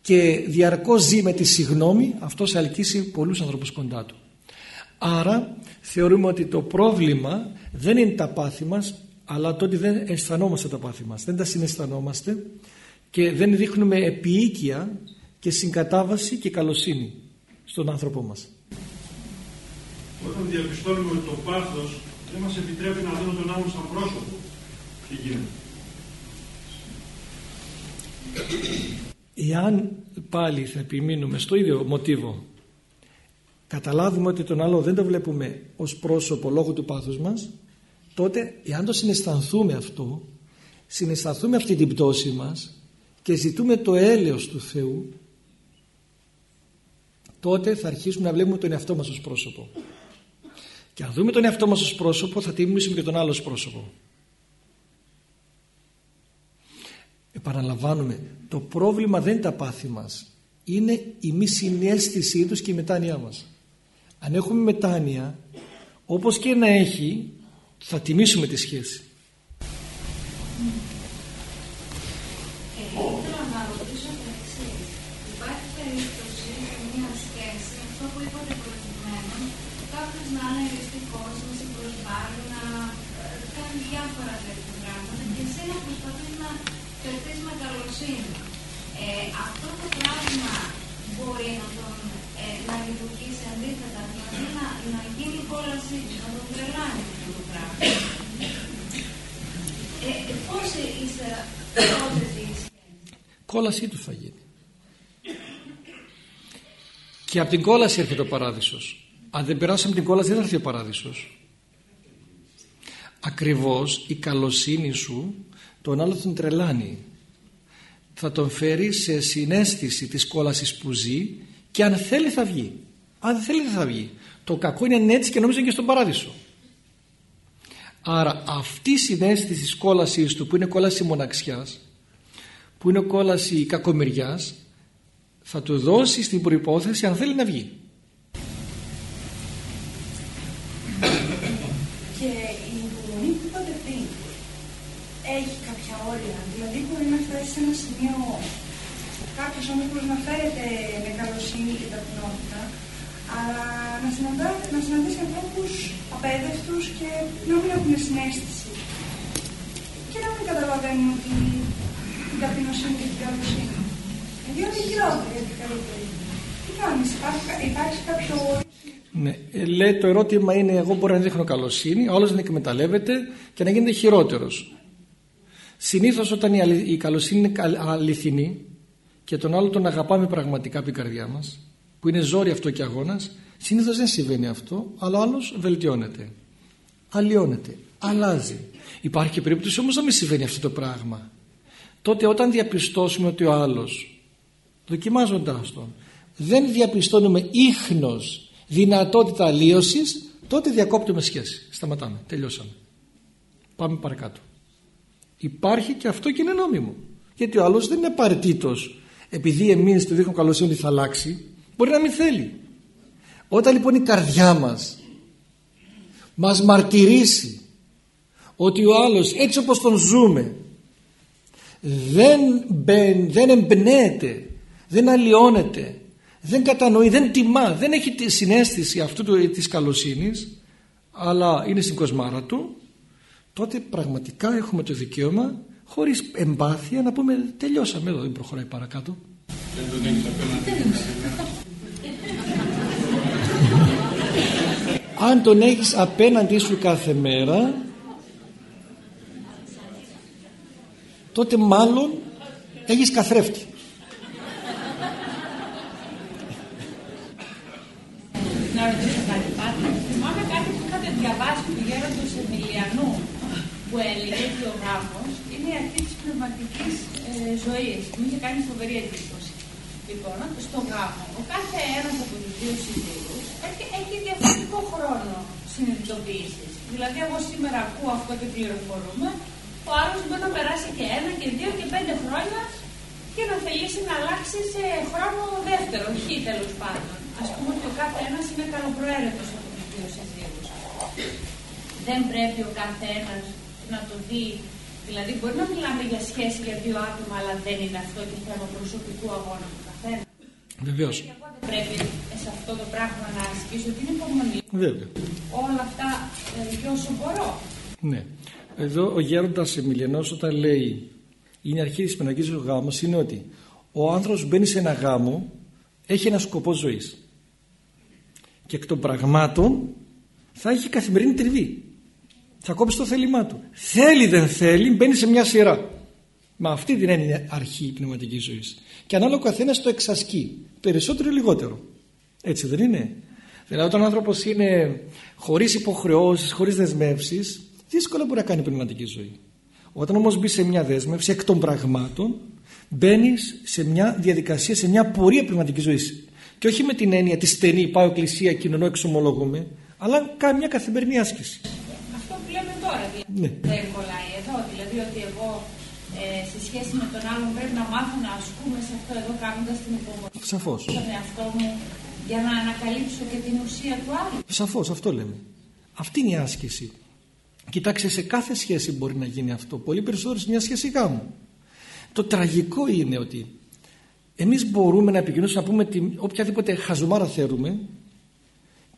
και διαρκώς ζει με τη συγνώμη αυτός θα ελκύσει πολλούς ανθρώπους κοντά του. Άρα θεωρούμε ότι το πρόβλημα δεν είναι τα πάθη μας αλλά το ότι δεν αισθανόμαστε τα πάθη μας, δεν τα συναισθανόμαστε και δεν δείχνουμε επίοικια και συγκατάβαση και καλοσύνη στον άνθρωπό μας όταν διαπιστώνουμε ότι το πάθος δεν μας επιτρέπει να δούμε τον άλλον σαν πρόσωπο, τι γίνεται; Εάν πάλι θα επιμείνουμε στο ίδιο μοτίβο καταλάβουμε ότι τον άλλο δεν το βλέπουμε ως πρόσωπο λόγω του πάθους μας τότε εάν το συναισθανθούμε αυτό συναισθανθούμε αυτή την πτώση μας και ζητούμε το έλεος του Θεού τότε θα αρχίσουμε να βλέπουμε τον εαυτό μας ως πρόσωπο και αν δούμε τον εαυτό μας ως πρόσωπο θα τιμήσουμε και τον άλλο ως πρόσωπο. Επαναλαμβάνουμε, το πρόβλημα δεν είναι τα πάθη μας. Είναι η μη συνέστησή τους και η μετάνοιά μας. Αν έχουμε μετάνοια, όπως και να έχει, θα τιμήσουμε τη σχέση. Ε, ήθελα να ρωτήσω το εξής. Υπάρχει περίπτωση μια σχέση να είναι ελιστικός, να σε προσβάλλει, να ε, κάνει διάφορα τέτοια πράγματα και εσύ να προσπαθείς να φερθείς με καλοσύνη. Ε, αυτό το πράγμα μπορεί να, τον, ε, να λειτουργήσει αντίθετα, δηλαδή να, να γίνει κόλασή του, να τον τρελάνει αυτό το πράγμα. Ε, ε, πώς ύστερα τότε τι Κόλασή του θα γίνει. Και από την κόλαση έρχεται ο παράδεισος. Αν δεν περάσαμε την κόλαση δεν θα έρθει ο παράδεισος. Ακριβώς η καλοσύνη σου τον άλλο τον τρελάνει. Θα τον φέρει σε συνέστηση της κόλασης που ζει και αν θέλει θα βγει. Αν δεν θέλει δεν θα βγει. Το κακό είναι έτσι και νομίζω και στον παράδεισο. Άρα αυτή η συνέστηση της κόλασης του που είναι κόλαση μοναξιάς που είναι κόλαση κακομοιριάς θα του δώσει την προϋπόθεση αν θέλει να βγει. Και η υπομονή που είπατε πριν έχει κάποια όρια. Δηλαδή μπορεί να φτάσει σε ένα σημείο κάποιος άνθρωπος να φέρεται με καλοσύνη και ταπεινότητα αλλά να, συναντά, να συναντήσει ανθρώπους απέδευτους και να μην έχουν συνέστηση και να μην καταλαβαίνουν ότι την ταπεινοσύνη και την καλοσύνη διότι χειρότερη από την καλύτερη. Τι κάνεις, υπάρχει, κάποιο ναι, ε, λέει το ερώτημα είναι εγώ μπορώ να δείχνω καλοσύνη, ο άλλος να εκμεταλλεύεται και να γίνεται χειρότερος. Συνήθως όταν η καλοσύνη είναι αληθινή και τον άλλο τον αγαπάμε πραγματικά από την καρδιά μας, που είναι ζόρι αυτό και αγώνας, συνήθως δεν συμβαίνει αυτό, αλλά ο άλλος βελτιώνεται, αλλοιώνεται, αλλάζει. Υπάρχει και περίπτωση όμως να μην συμβαίνει αυτό το πράγμα. Τότε όταν διαπιστώσουμε ότι ο άλλος δοκιμάζοντάς τον δεν διαπιστώνουμε ίχνος δυνατότητα αλλίωσης τότε διακόπτουμε σχέση. Σταματάμε, τελειώσαμε. Πάμε παρακάτω. Υπάρχει και αυτό και είναι νόμιμο. Γιατί ο άλλος δεν είναι απαραίτητος. Επειδή εμείς του δείχνουμε καλοσύνη θα αλλάξει μπορεί να μην θέλει. Όταν λοιπόν η καρδιά μας μας μαρτυρήσει ότι ο άλλος έτσι όπως τον ζούμε δεν, μπεν, δεν εμπνέεται δεν αλλοιώνεται δεν κατανοεί, δεν τιμά δεν έχει τη συνέστηση αυτού του, της καλοσύνης αλλά είναι στην κοσμάρα του τότε πραγματικά έχουμε το δικαίωμα χωρίς εμπάθεια να πούμε τελειώσαμε εδώ δεν προχωράει παρακάτω αν τον έχεις απέναντί σου κάθε μέρα τότε μάλλον έχεις καθρέφτη να ρωτήσω κάτι πάντα. Θυμάμαι κάτι που είχατε διαβάσει του γέροντο Εμιλιανού που έλεγε ότι ο γάμος είναι η αρχή της πνευματικής ε, ζωής. Μου είχε κάνει φοβερή εντύπωση. Λοιπόν, στο γάμο, ο κάθε ένας από τους δύο συζύγους έχει, έχει διαφορετικό χρόνο συνειδητοποίησης. Δηλαδή, εγώ σήμερα ακούω αυτό και πληροφορούμε, ο άλλος μπορεί να περάσει και ένα και δύο και πέντε χρόνια και να θελήσει να αλλάξει σε χρόνο δεύτερο, χ τέλος πάντων ας πούμε ότι ο κάθε ένας είναι καλοπροαίρετος από τους δύο συζύγους. Δεν πρέπει ο κάθε ένας να το δει Δηλαδή, μπορεί να μιλάμε για σχέση για δύο άτομα, αλλά δεν είναι αυτό και θέμα προσωπικού αγώνα του καθένα. Βεβαίως. Εγώ δεν πρέπει σε αυτό το πράγμα να ασκήσω την υπομονή. Βέβαια. Όλα αυτά ε, και όσο μπορώ. Ναι. Εδώ ο γέροντας Εμιλιανός όταν λέει είναι αρχή της πνευματική γάμος είναι ότι ο άνθρωπος μπαίνει σε ένα γάμο, έχει ένα σκοπό ζωής και εκ των πραγμάτων θα έχει καθημερινή τριβή. Θα κόψει το θέλημά του. Θέλει δεν θέλει μπαίνει σε μια σειρά. Με αυτή την έννοια αρχή η πνευματικής ζωής. Και ανάλογα ο καθένας το εξασκεί. Περισσότερο ή λιγότερο. Έτσι δεν είναι. Δηλαδή όταν ο άνθρωπος είναι χωρίς υποχρεώσεις, χωρίς δεσμεύσεις, δύσκολα μπορεί να κάνει πνευματική ζωή. Όταν όμως μπει σε μια δέσμευση εκ των πραγμάτων, μπαίνεις σε μια διαδικασία, σε μια πορεία πνευματικής ζωής. Και όχι με την έννοια τη στενή, πάω εκκλησία, κοινωνώ, εξομολογούμε, αλλά κάνει μια καθημερινή άσκηση. Αυτό που λέμε τώρα δηλαδή. Ναι. Δεν κολλάει εδώ. Δηλαδή ότι εγώ ε, σε σχέση με τον άλλον πρέπει να μάθω να ασκούμε σε αυτό εδώ κάνοντας την υπομονή. Σαφώς. Στον εαυτό μου για να ανακαλύψω και την ουσία του άλλου. Σαφώς, αυτό λέμε. Αυτή είναι η άσκηση. Κοιτάξτε, σε κάθε σχέση μπορεί να γίνει αυτό. Πολύ περισσότερο σε μια σχέση γάμου. Το τραγικό είναι ότι εμείς μπορούμε να επικοινωνήσουμε να πούμε την, οποιαδήποτε χαζομάρα θέλουμε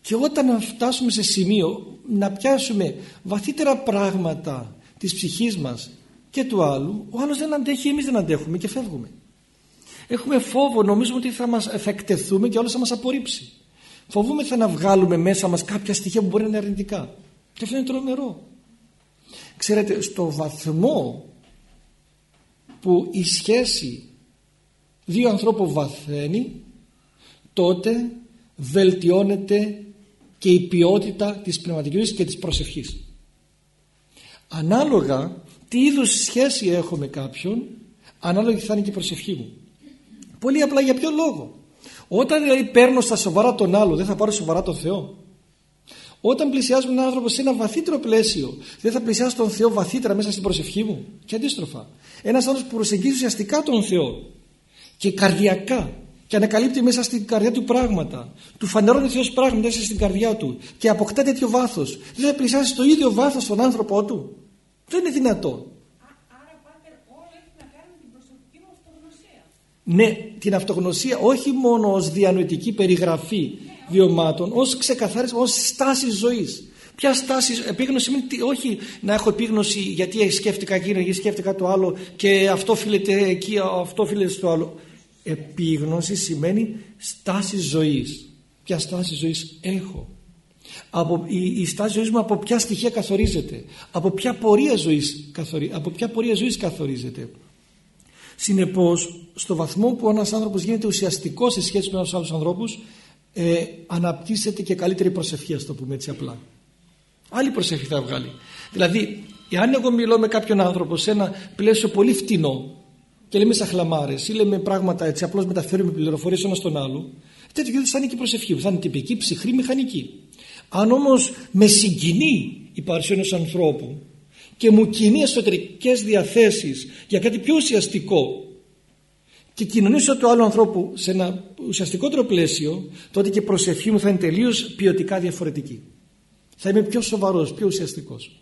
Και όταν φτάσουμε σε σημείο να πιάσουμε βαθύτερα πράγματα της ψυχής μας και του άλλου, ο άλλος δεν αντέχει, εμείς δεν αντέχουμε και φεύγουμε. Έχουμε φόβο, νομίζουμε ότι θα, μας, θα εκτεθούμε και όλος θα μας απορρίψει. Φοβούμεθα να βγάλουμε μέσα μας κάποια στοιχεία που μπορεί να είναι αρνητικά. Και αυτό είναι τρομερό. Ξέρετε, στο βαθμό που η σχέση δύο ανθρώπων βαθαίνει, τότε βελτιώνεται και η ποιότητα της πνευματικής και της προσευχής. Ανάλογα τι είδους σχέση έχω με κάποιον, ανάλογα θα είναι και η προσευχή μου. Πολύ απλά για ποιο λόγο. Όταν δηλαδή παίρνω στα σοβαρά τον άλλο, δεν θα πάρω σοβαρά τον Θεό. Όταν πλησιάζουμε έναν άνθρωπο σε ένα βαθύτερο πλαίσιο, δεν θα πλησιάσω τον Θεό βαθύτερα μέσα στην προσευχή μου. Και αντίστροφα. Ένας άνθρωπο που προσεγγίζει ουσιαστικά τον Θεό και καρδιακά και ανακαλύπτει μέσα στην καρδιά του πράγματα, του φανερώνει ο Θεός πράγματα μέσα στην καρδιά του και αποκτά τέτοιο βάθος, δεν θα πλησιάσει το ίδιο βάθος στον άνθρωπό του. Δεν είναι δυνατό. Άρα, πάτερ, όλα έχει να κάνει με την προσωπική μου αυτογνωσία. Ναι, την αυτογνωσία όχι μόνο ως διανοητική περιγραφή βιωμάτων, ως ξεκαθάρισμα, ως στάση ζωής. Ποια στάση, επίγνωση σημαίνει τι- όχι να έχω επίγνωση γιατί σκέφτηκα εκείνο, γιατί σκέφτηκα το άλλο και αυτό οφείλεται εκεί, αυτό οφείλεται στο άλλο. Επίγνωση σημαίνει στάση ζωής. Ποια στάση ζωής έχω. Από, η, η στάση ζωής μου από ποια στοιχεία καθορίζεται. Από ποια πορεία ζωής, καθορι, από ποια πορεία ζωής καθορίζεται. Συνεπώς, στο βαθμό που ένας άνθρωπος γίνεται ουσιαστικός σε σχέση με τους άλλους ανθρώπους, ε, αναπτύσσεται και καλύτερη προσευχή, ας το πούμε έτσι απλά. Άλλη προσευχή θα βγάλει. Δηλαδή, εάν εγώ μιλώ με κάποιον άνθρωπο σε ένα πλαίσιο πολύ φτηνό και λέμε σαν χλαμάρες ή λέμε πράγματα έτσι, απλώς μεταφέρουμε πληροφορίες ένας στον άλλο, τέτοιο θα είναι και η προσευχή μου. Θα είναι τυπική, ψυχρή, μηχανική. Αν όμως με συγκινεί η παρουσία ενός ανθρώπου και μου κινεί εσωτερικές διαθέσεις για κάτι πιο ουσιαστικό και κοινωνήσω του άλλου ανθρώπου σε ένα ουσιαστικότερο πλαίσιο, τότε και η προσευχή μου θα είναι τελείως ποιοτικά διαφορετική. Θα είμαι πιο σοβαρός, πιο ουσιαστικός.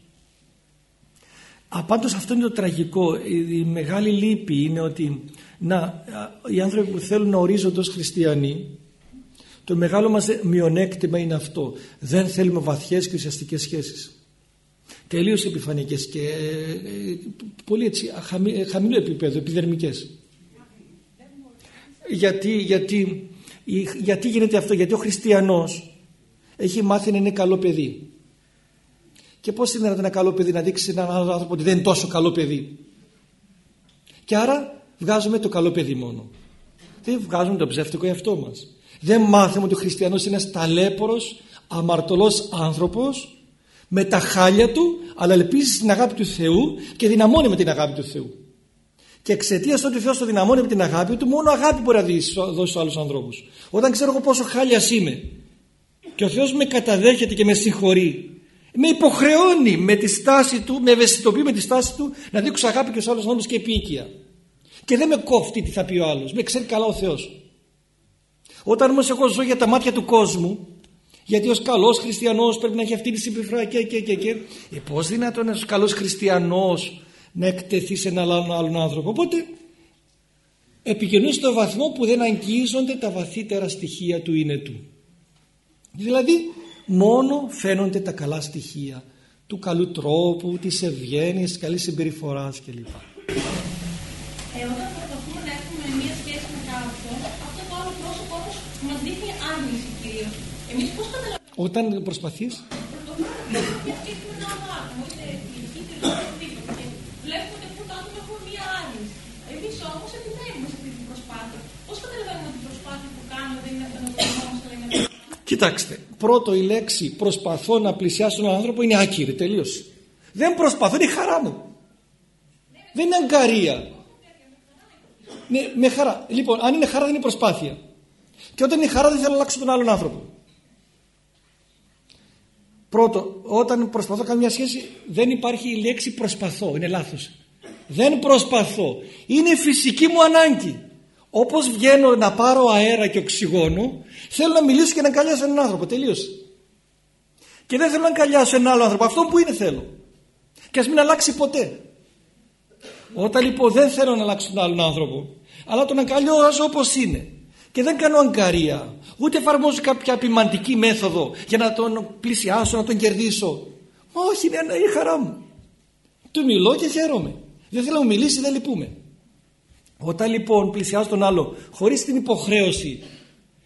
Απάντως αυτό είναι το τραγικό. Η η μεγάλη λύπη είναι ότι να, α, οι άνθρωποι που θέλουν να ορίζονται ως χριστιανοί το μεγάλο μας μειονέκτημα είναι αυτό. Δεν θέλουμε βαθιές και ουσιαστικές σχέσεις. Τελείως επιφανικές και ε, ε, πολύ έτσι χαμη, ε, χαμηλό επίπεδο, επιδερμικές. Γιατί, γιατί, η- γιατί γίνεται αυτό, γιατί ο χριστιανός έχει μάθει να είναι καλό παιδί. Και πώς είναι δυνατόν ένα καλό παιδί να δείξει σε έναν άλλο άνθρωπο ότι δεν είναι τόσο καλό παιδί. Και άρα βγάζουμε το καλό παιδί μόνο. Δεν βγάζουμε το ψεύτικο εαυτό μας. Δεν μάθαμε ότι ο χριστιανός είναι ένας ταλέπορος, αμαρτωλός άνθρωπος με τα χάλια του αλλά ελπίζει στην αγάπη του Θεού και δυναμώνει με την αγάπη του Θεού. Και εξαιτίας του ότι ο Θεός το δυναμώνει με την αγάπη του, μόνο αγάπη μπορεί να δώσει δώσει στους άλλους ανθρώπους. Όταν ξέρω εγώ πόσο χάλιας είμαι και ο Θεός με καταδέχεται και με συγχωρεί, με υποχρεώνει με τη στάση του, με ευαισθητοποιεί με τη στάση του να δείξω αγάπη και στους άλλους ανθρώπους και επίοικια. Και δεν με κόφτει τι θα πει ο άλλος, με ξέρει καλά ο Θεός. Όταν όμως εγώ ζω για τα μάτια του κόσμου, γιατί ως καλός χριστιανός πρέπει να έχει αυτή τη συμπεριφορά και, και, και, και. Ε, πώς δυνατόν ένας καλός χριστιανός να εκτεθεί σε έναν άλλον, άλλον άνθρωπο. Οπότε επικοινωνεί στο βαθμό που δεν αγγίζονται τα βαθύτερα στοιχεία του είναι του. Δηλαδή μόνο φαίνονται τα καλά στοιχεία του καλού τρόπου, της ευγένειας, της καλής συμπεριφοράς κλπ. Ε, όταν προσπαθούμε να έχουμε μία σχέση με κάποιον, αυτό το άλλο πρόσωπο όμως μας δείχνει άρνηση κυρίως. Εμείς πώς καταλαβαίνουμε Όταν προσπαθείς, ότι έχουμε ένα άλλο άτομο, είτε φιλική, είτε οτιδήποτε, και βλέπουμε ότι αυτό το άτομο έχουμε μία άρνηση. Εμείς όμως επιμένουμε σε αυτή την προσπάθεια. Πώς καταλαβαίνουμε ότι η προσπάθεια που κάνουμε δεν είναι αυτονομισμό, αλλά είναι κοιτάξτε, πρώτο η λέξη προσπαθώ να πλησιάσω έναν άνθρωπο είναι άκυρη, τελείωσε. Δεν προσπαθώ, είναι η χαρά μου. Δεν είναι αγκαρία. Ναι, με χαρά. Λοιπόν, αν είναι χαρά δεν είναι προσπάθεια. Και όταν είναι χαρά δεν θέλω να αλλάξω τον άλλον άνθρωπο. Πρώτο, όταν προσπαθώ να κάνω μια σχέση δεν υπάρχει η λέξη προσπαθώ, είναι λάθος. Δεν προσπαθώ. Είναι φυσική μου ανάγκη. Όπως βγαίνω να πάρω αέρα και οξυγόνο, θέλω να μιλήσω και να αγκαλιάσω έναν άνθρωπο. Τελείωσε. Και δεν θέλω να αγκαλιάσω έναν άλλο άνθρωπο. Αυτό που είναι θέλω. Και ας μην αλλάξει ποτέ. Όταν λοιπόν δεν θέλω να αλλάξω τον άλλον άνθρωπο, αλλά τον αγκαλιάζω όπως είναι και δεν κάνω αγκαρία. Ούτε εφαρμόζω κάποια απειμαντική μέθοδο για να τον πλησιάσω, να τον κερδίσω. Μα όχι είναι η χαρά μου. Του μιλώ και χαίρομαι. Δεν θέλω να μου μιλήσει δεν λυπούμε. Όταν λοιπόν πλησιάζω τον άλλο χωρίς την υποχρέωση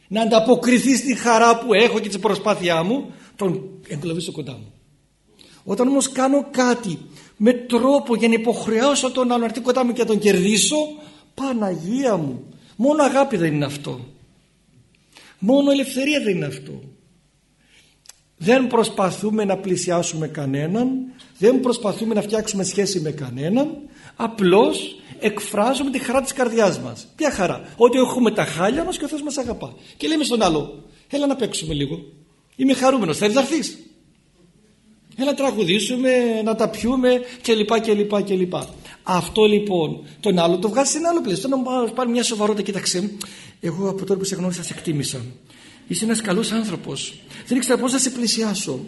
να ανταποκριθεί στη χαρά που έχω και τη προσπάθειά μου τον εγκλωβίσω κοντά μου. Όταν όμως κάνω κάτι με τρόπο για να υποχρεώσω τον άλλο να έρθει κοντά μου και να τον κερδίσω Παναγία μου μόνο αγάπη δεν είναι αυτό. Μόνο ελευθερία δεν είναι αυτό. Δεν προσπαθούμε να πλησιάσουμε κανέναν δεν προσπαθούμε να φτιάξουμε σχέση με κανέναν απλώς εκφράζουμε τη χαρά της καρδιάς μας. Ποια χαρά; Ότι έχουμε τα χάλια μας και ο Θεός μας αγαπά. Και λέμε στον άλλο έλα να παίξουμε λίγο. Είμαι χαρούμενος. Θέλεις να έρθεις; Έλα να τραγουδήσουμε, να τα πιούμε κλπ. κλπ, κλπ. Αυτό λοιπόν τον άλλο το βγάζει σε ένα άλλο πλαίσιο. Όταν πάρει μια σοβαρότητα, κοίταξε. Εγώ από τώρα που σε γνώρισα, σε εκτίμησα. Είσαι ένας καλός άνθρωπος. Δεν ήξερα πώς να σε πλησιάσω.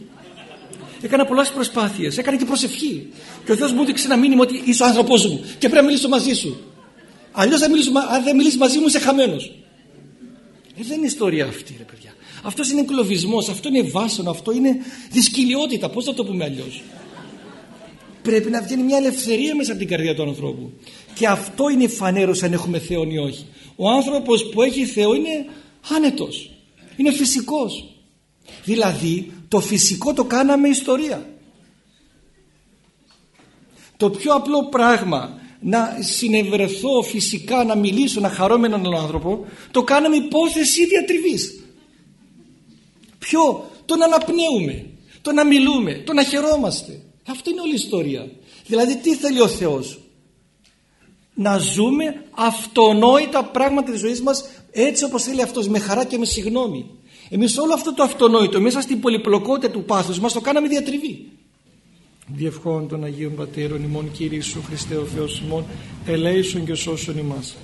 Έκανα πολλές προσπάθειες. Έκανα και προσευχή. Και ο Θεός μου έδειξε ένα μήνυμα ότι είσαι ο άνθρωπό μου και πρέπει να μιλήσω μαζί σου. Αλλιώς αν δεν μιλήσεις μαζί μου, είσαι χαμένος. Ε, δεν είναι ιστορία αυτή, ρε παιδιά. Αυτός είναι εγκλωβισμός, αυτό είναι βάσανο, αυτό είναι δυσκυλιότητα. Πώς θα το πούμε αλλιώς; Πρέπει να βγαίνει μια ελευθερία μέσα από την καρδιά του ανθρώπου. Και αυτό είναι η φανέρωση αν έχουμε Θεό ή όχι. Ο άνθρωπος που έχει Θεό είναι άνετος. Είναι φυσικός. Δηλαδή το φυσικό το κάναμε ιστορία. Το πιο απλό πράγμα να συνευρεθώ φυσικά, να μιλήσω, να χαρώ με έναν άνθρωπο, το κάναμε υπόθεση διατριβής. Ποιο, το να αναπνέουμε, το να μιλούμε, το να χαιρόμαστε. Αυτό είναι όλη η ιστορία. Δηλαδή τι θέλει ο Θεός; Να ζούμε αυτονόητα πράγματα της ζωής μας έτσι όπως θέλει Αυτός, με χαρά και με συγνώμη. Εμείς όλο αυτό το αυτονόητο μέσα στην πολυπλοκότητα του πάθους μας το κάναμε διατριβή. Διευχών των Αγίων Πατέρων ημών Κύριε Ιησού Χριστέ ο Θεός ημών ελέησον και σώσον ημάς.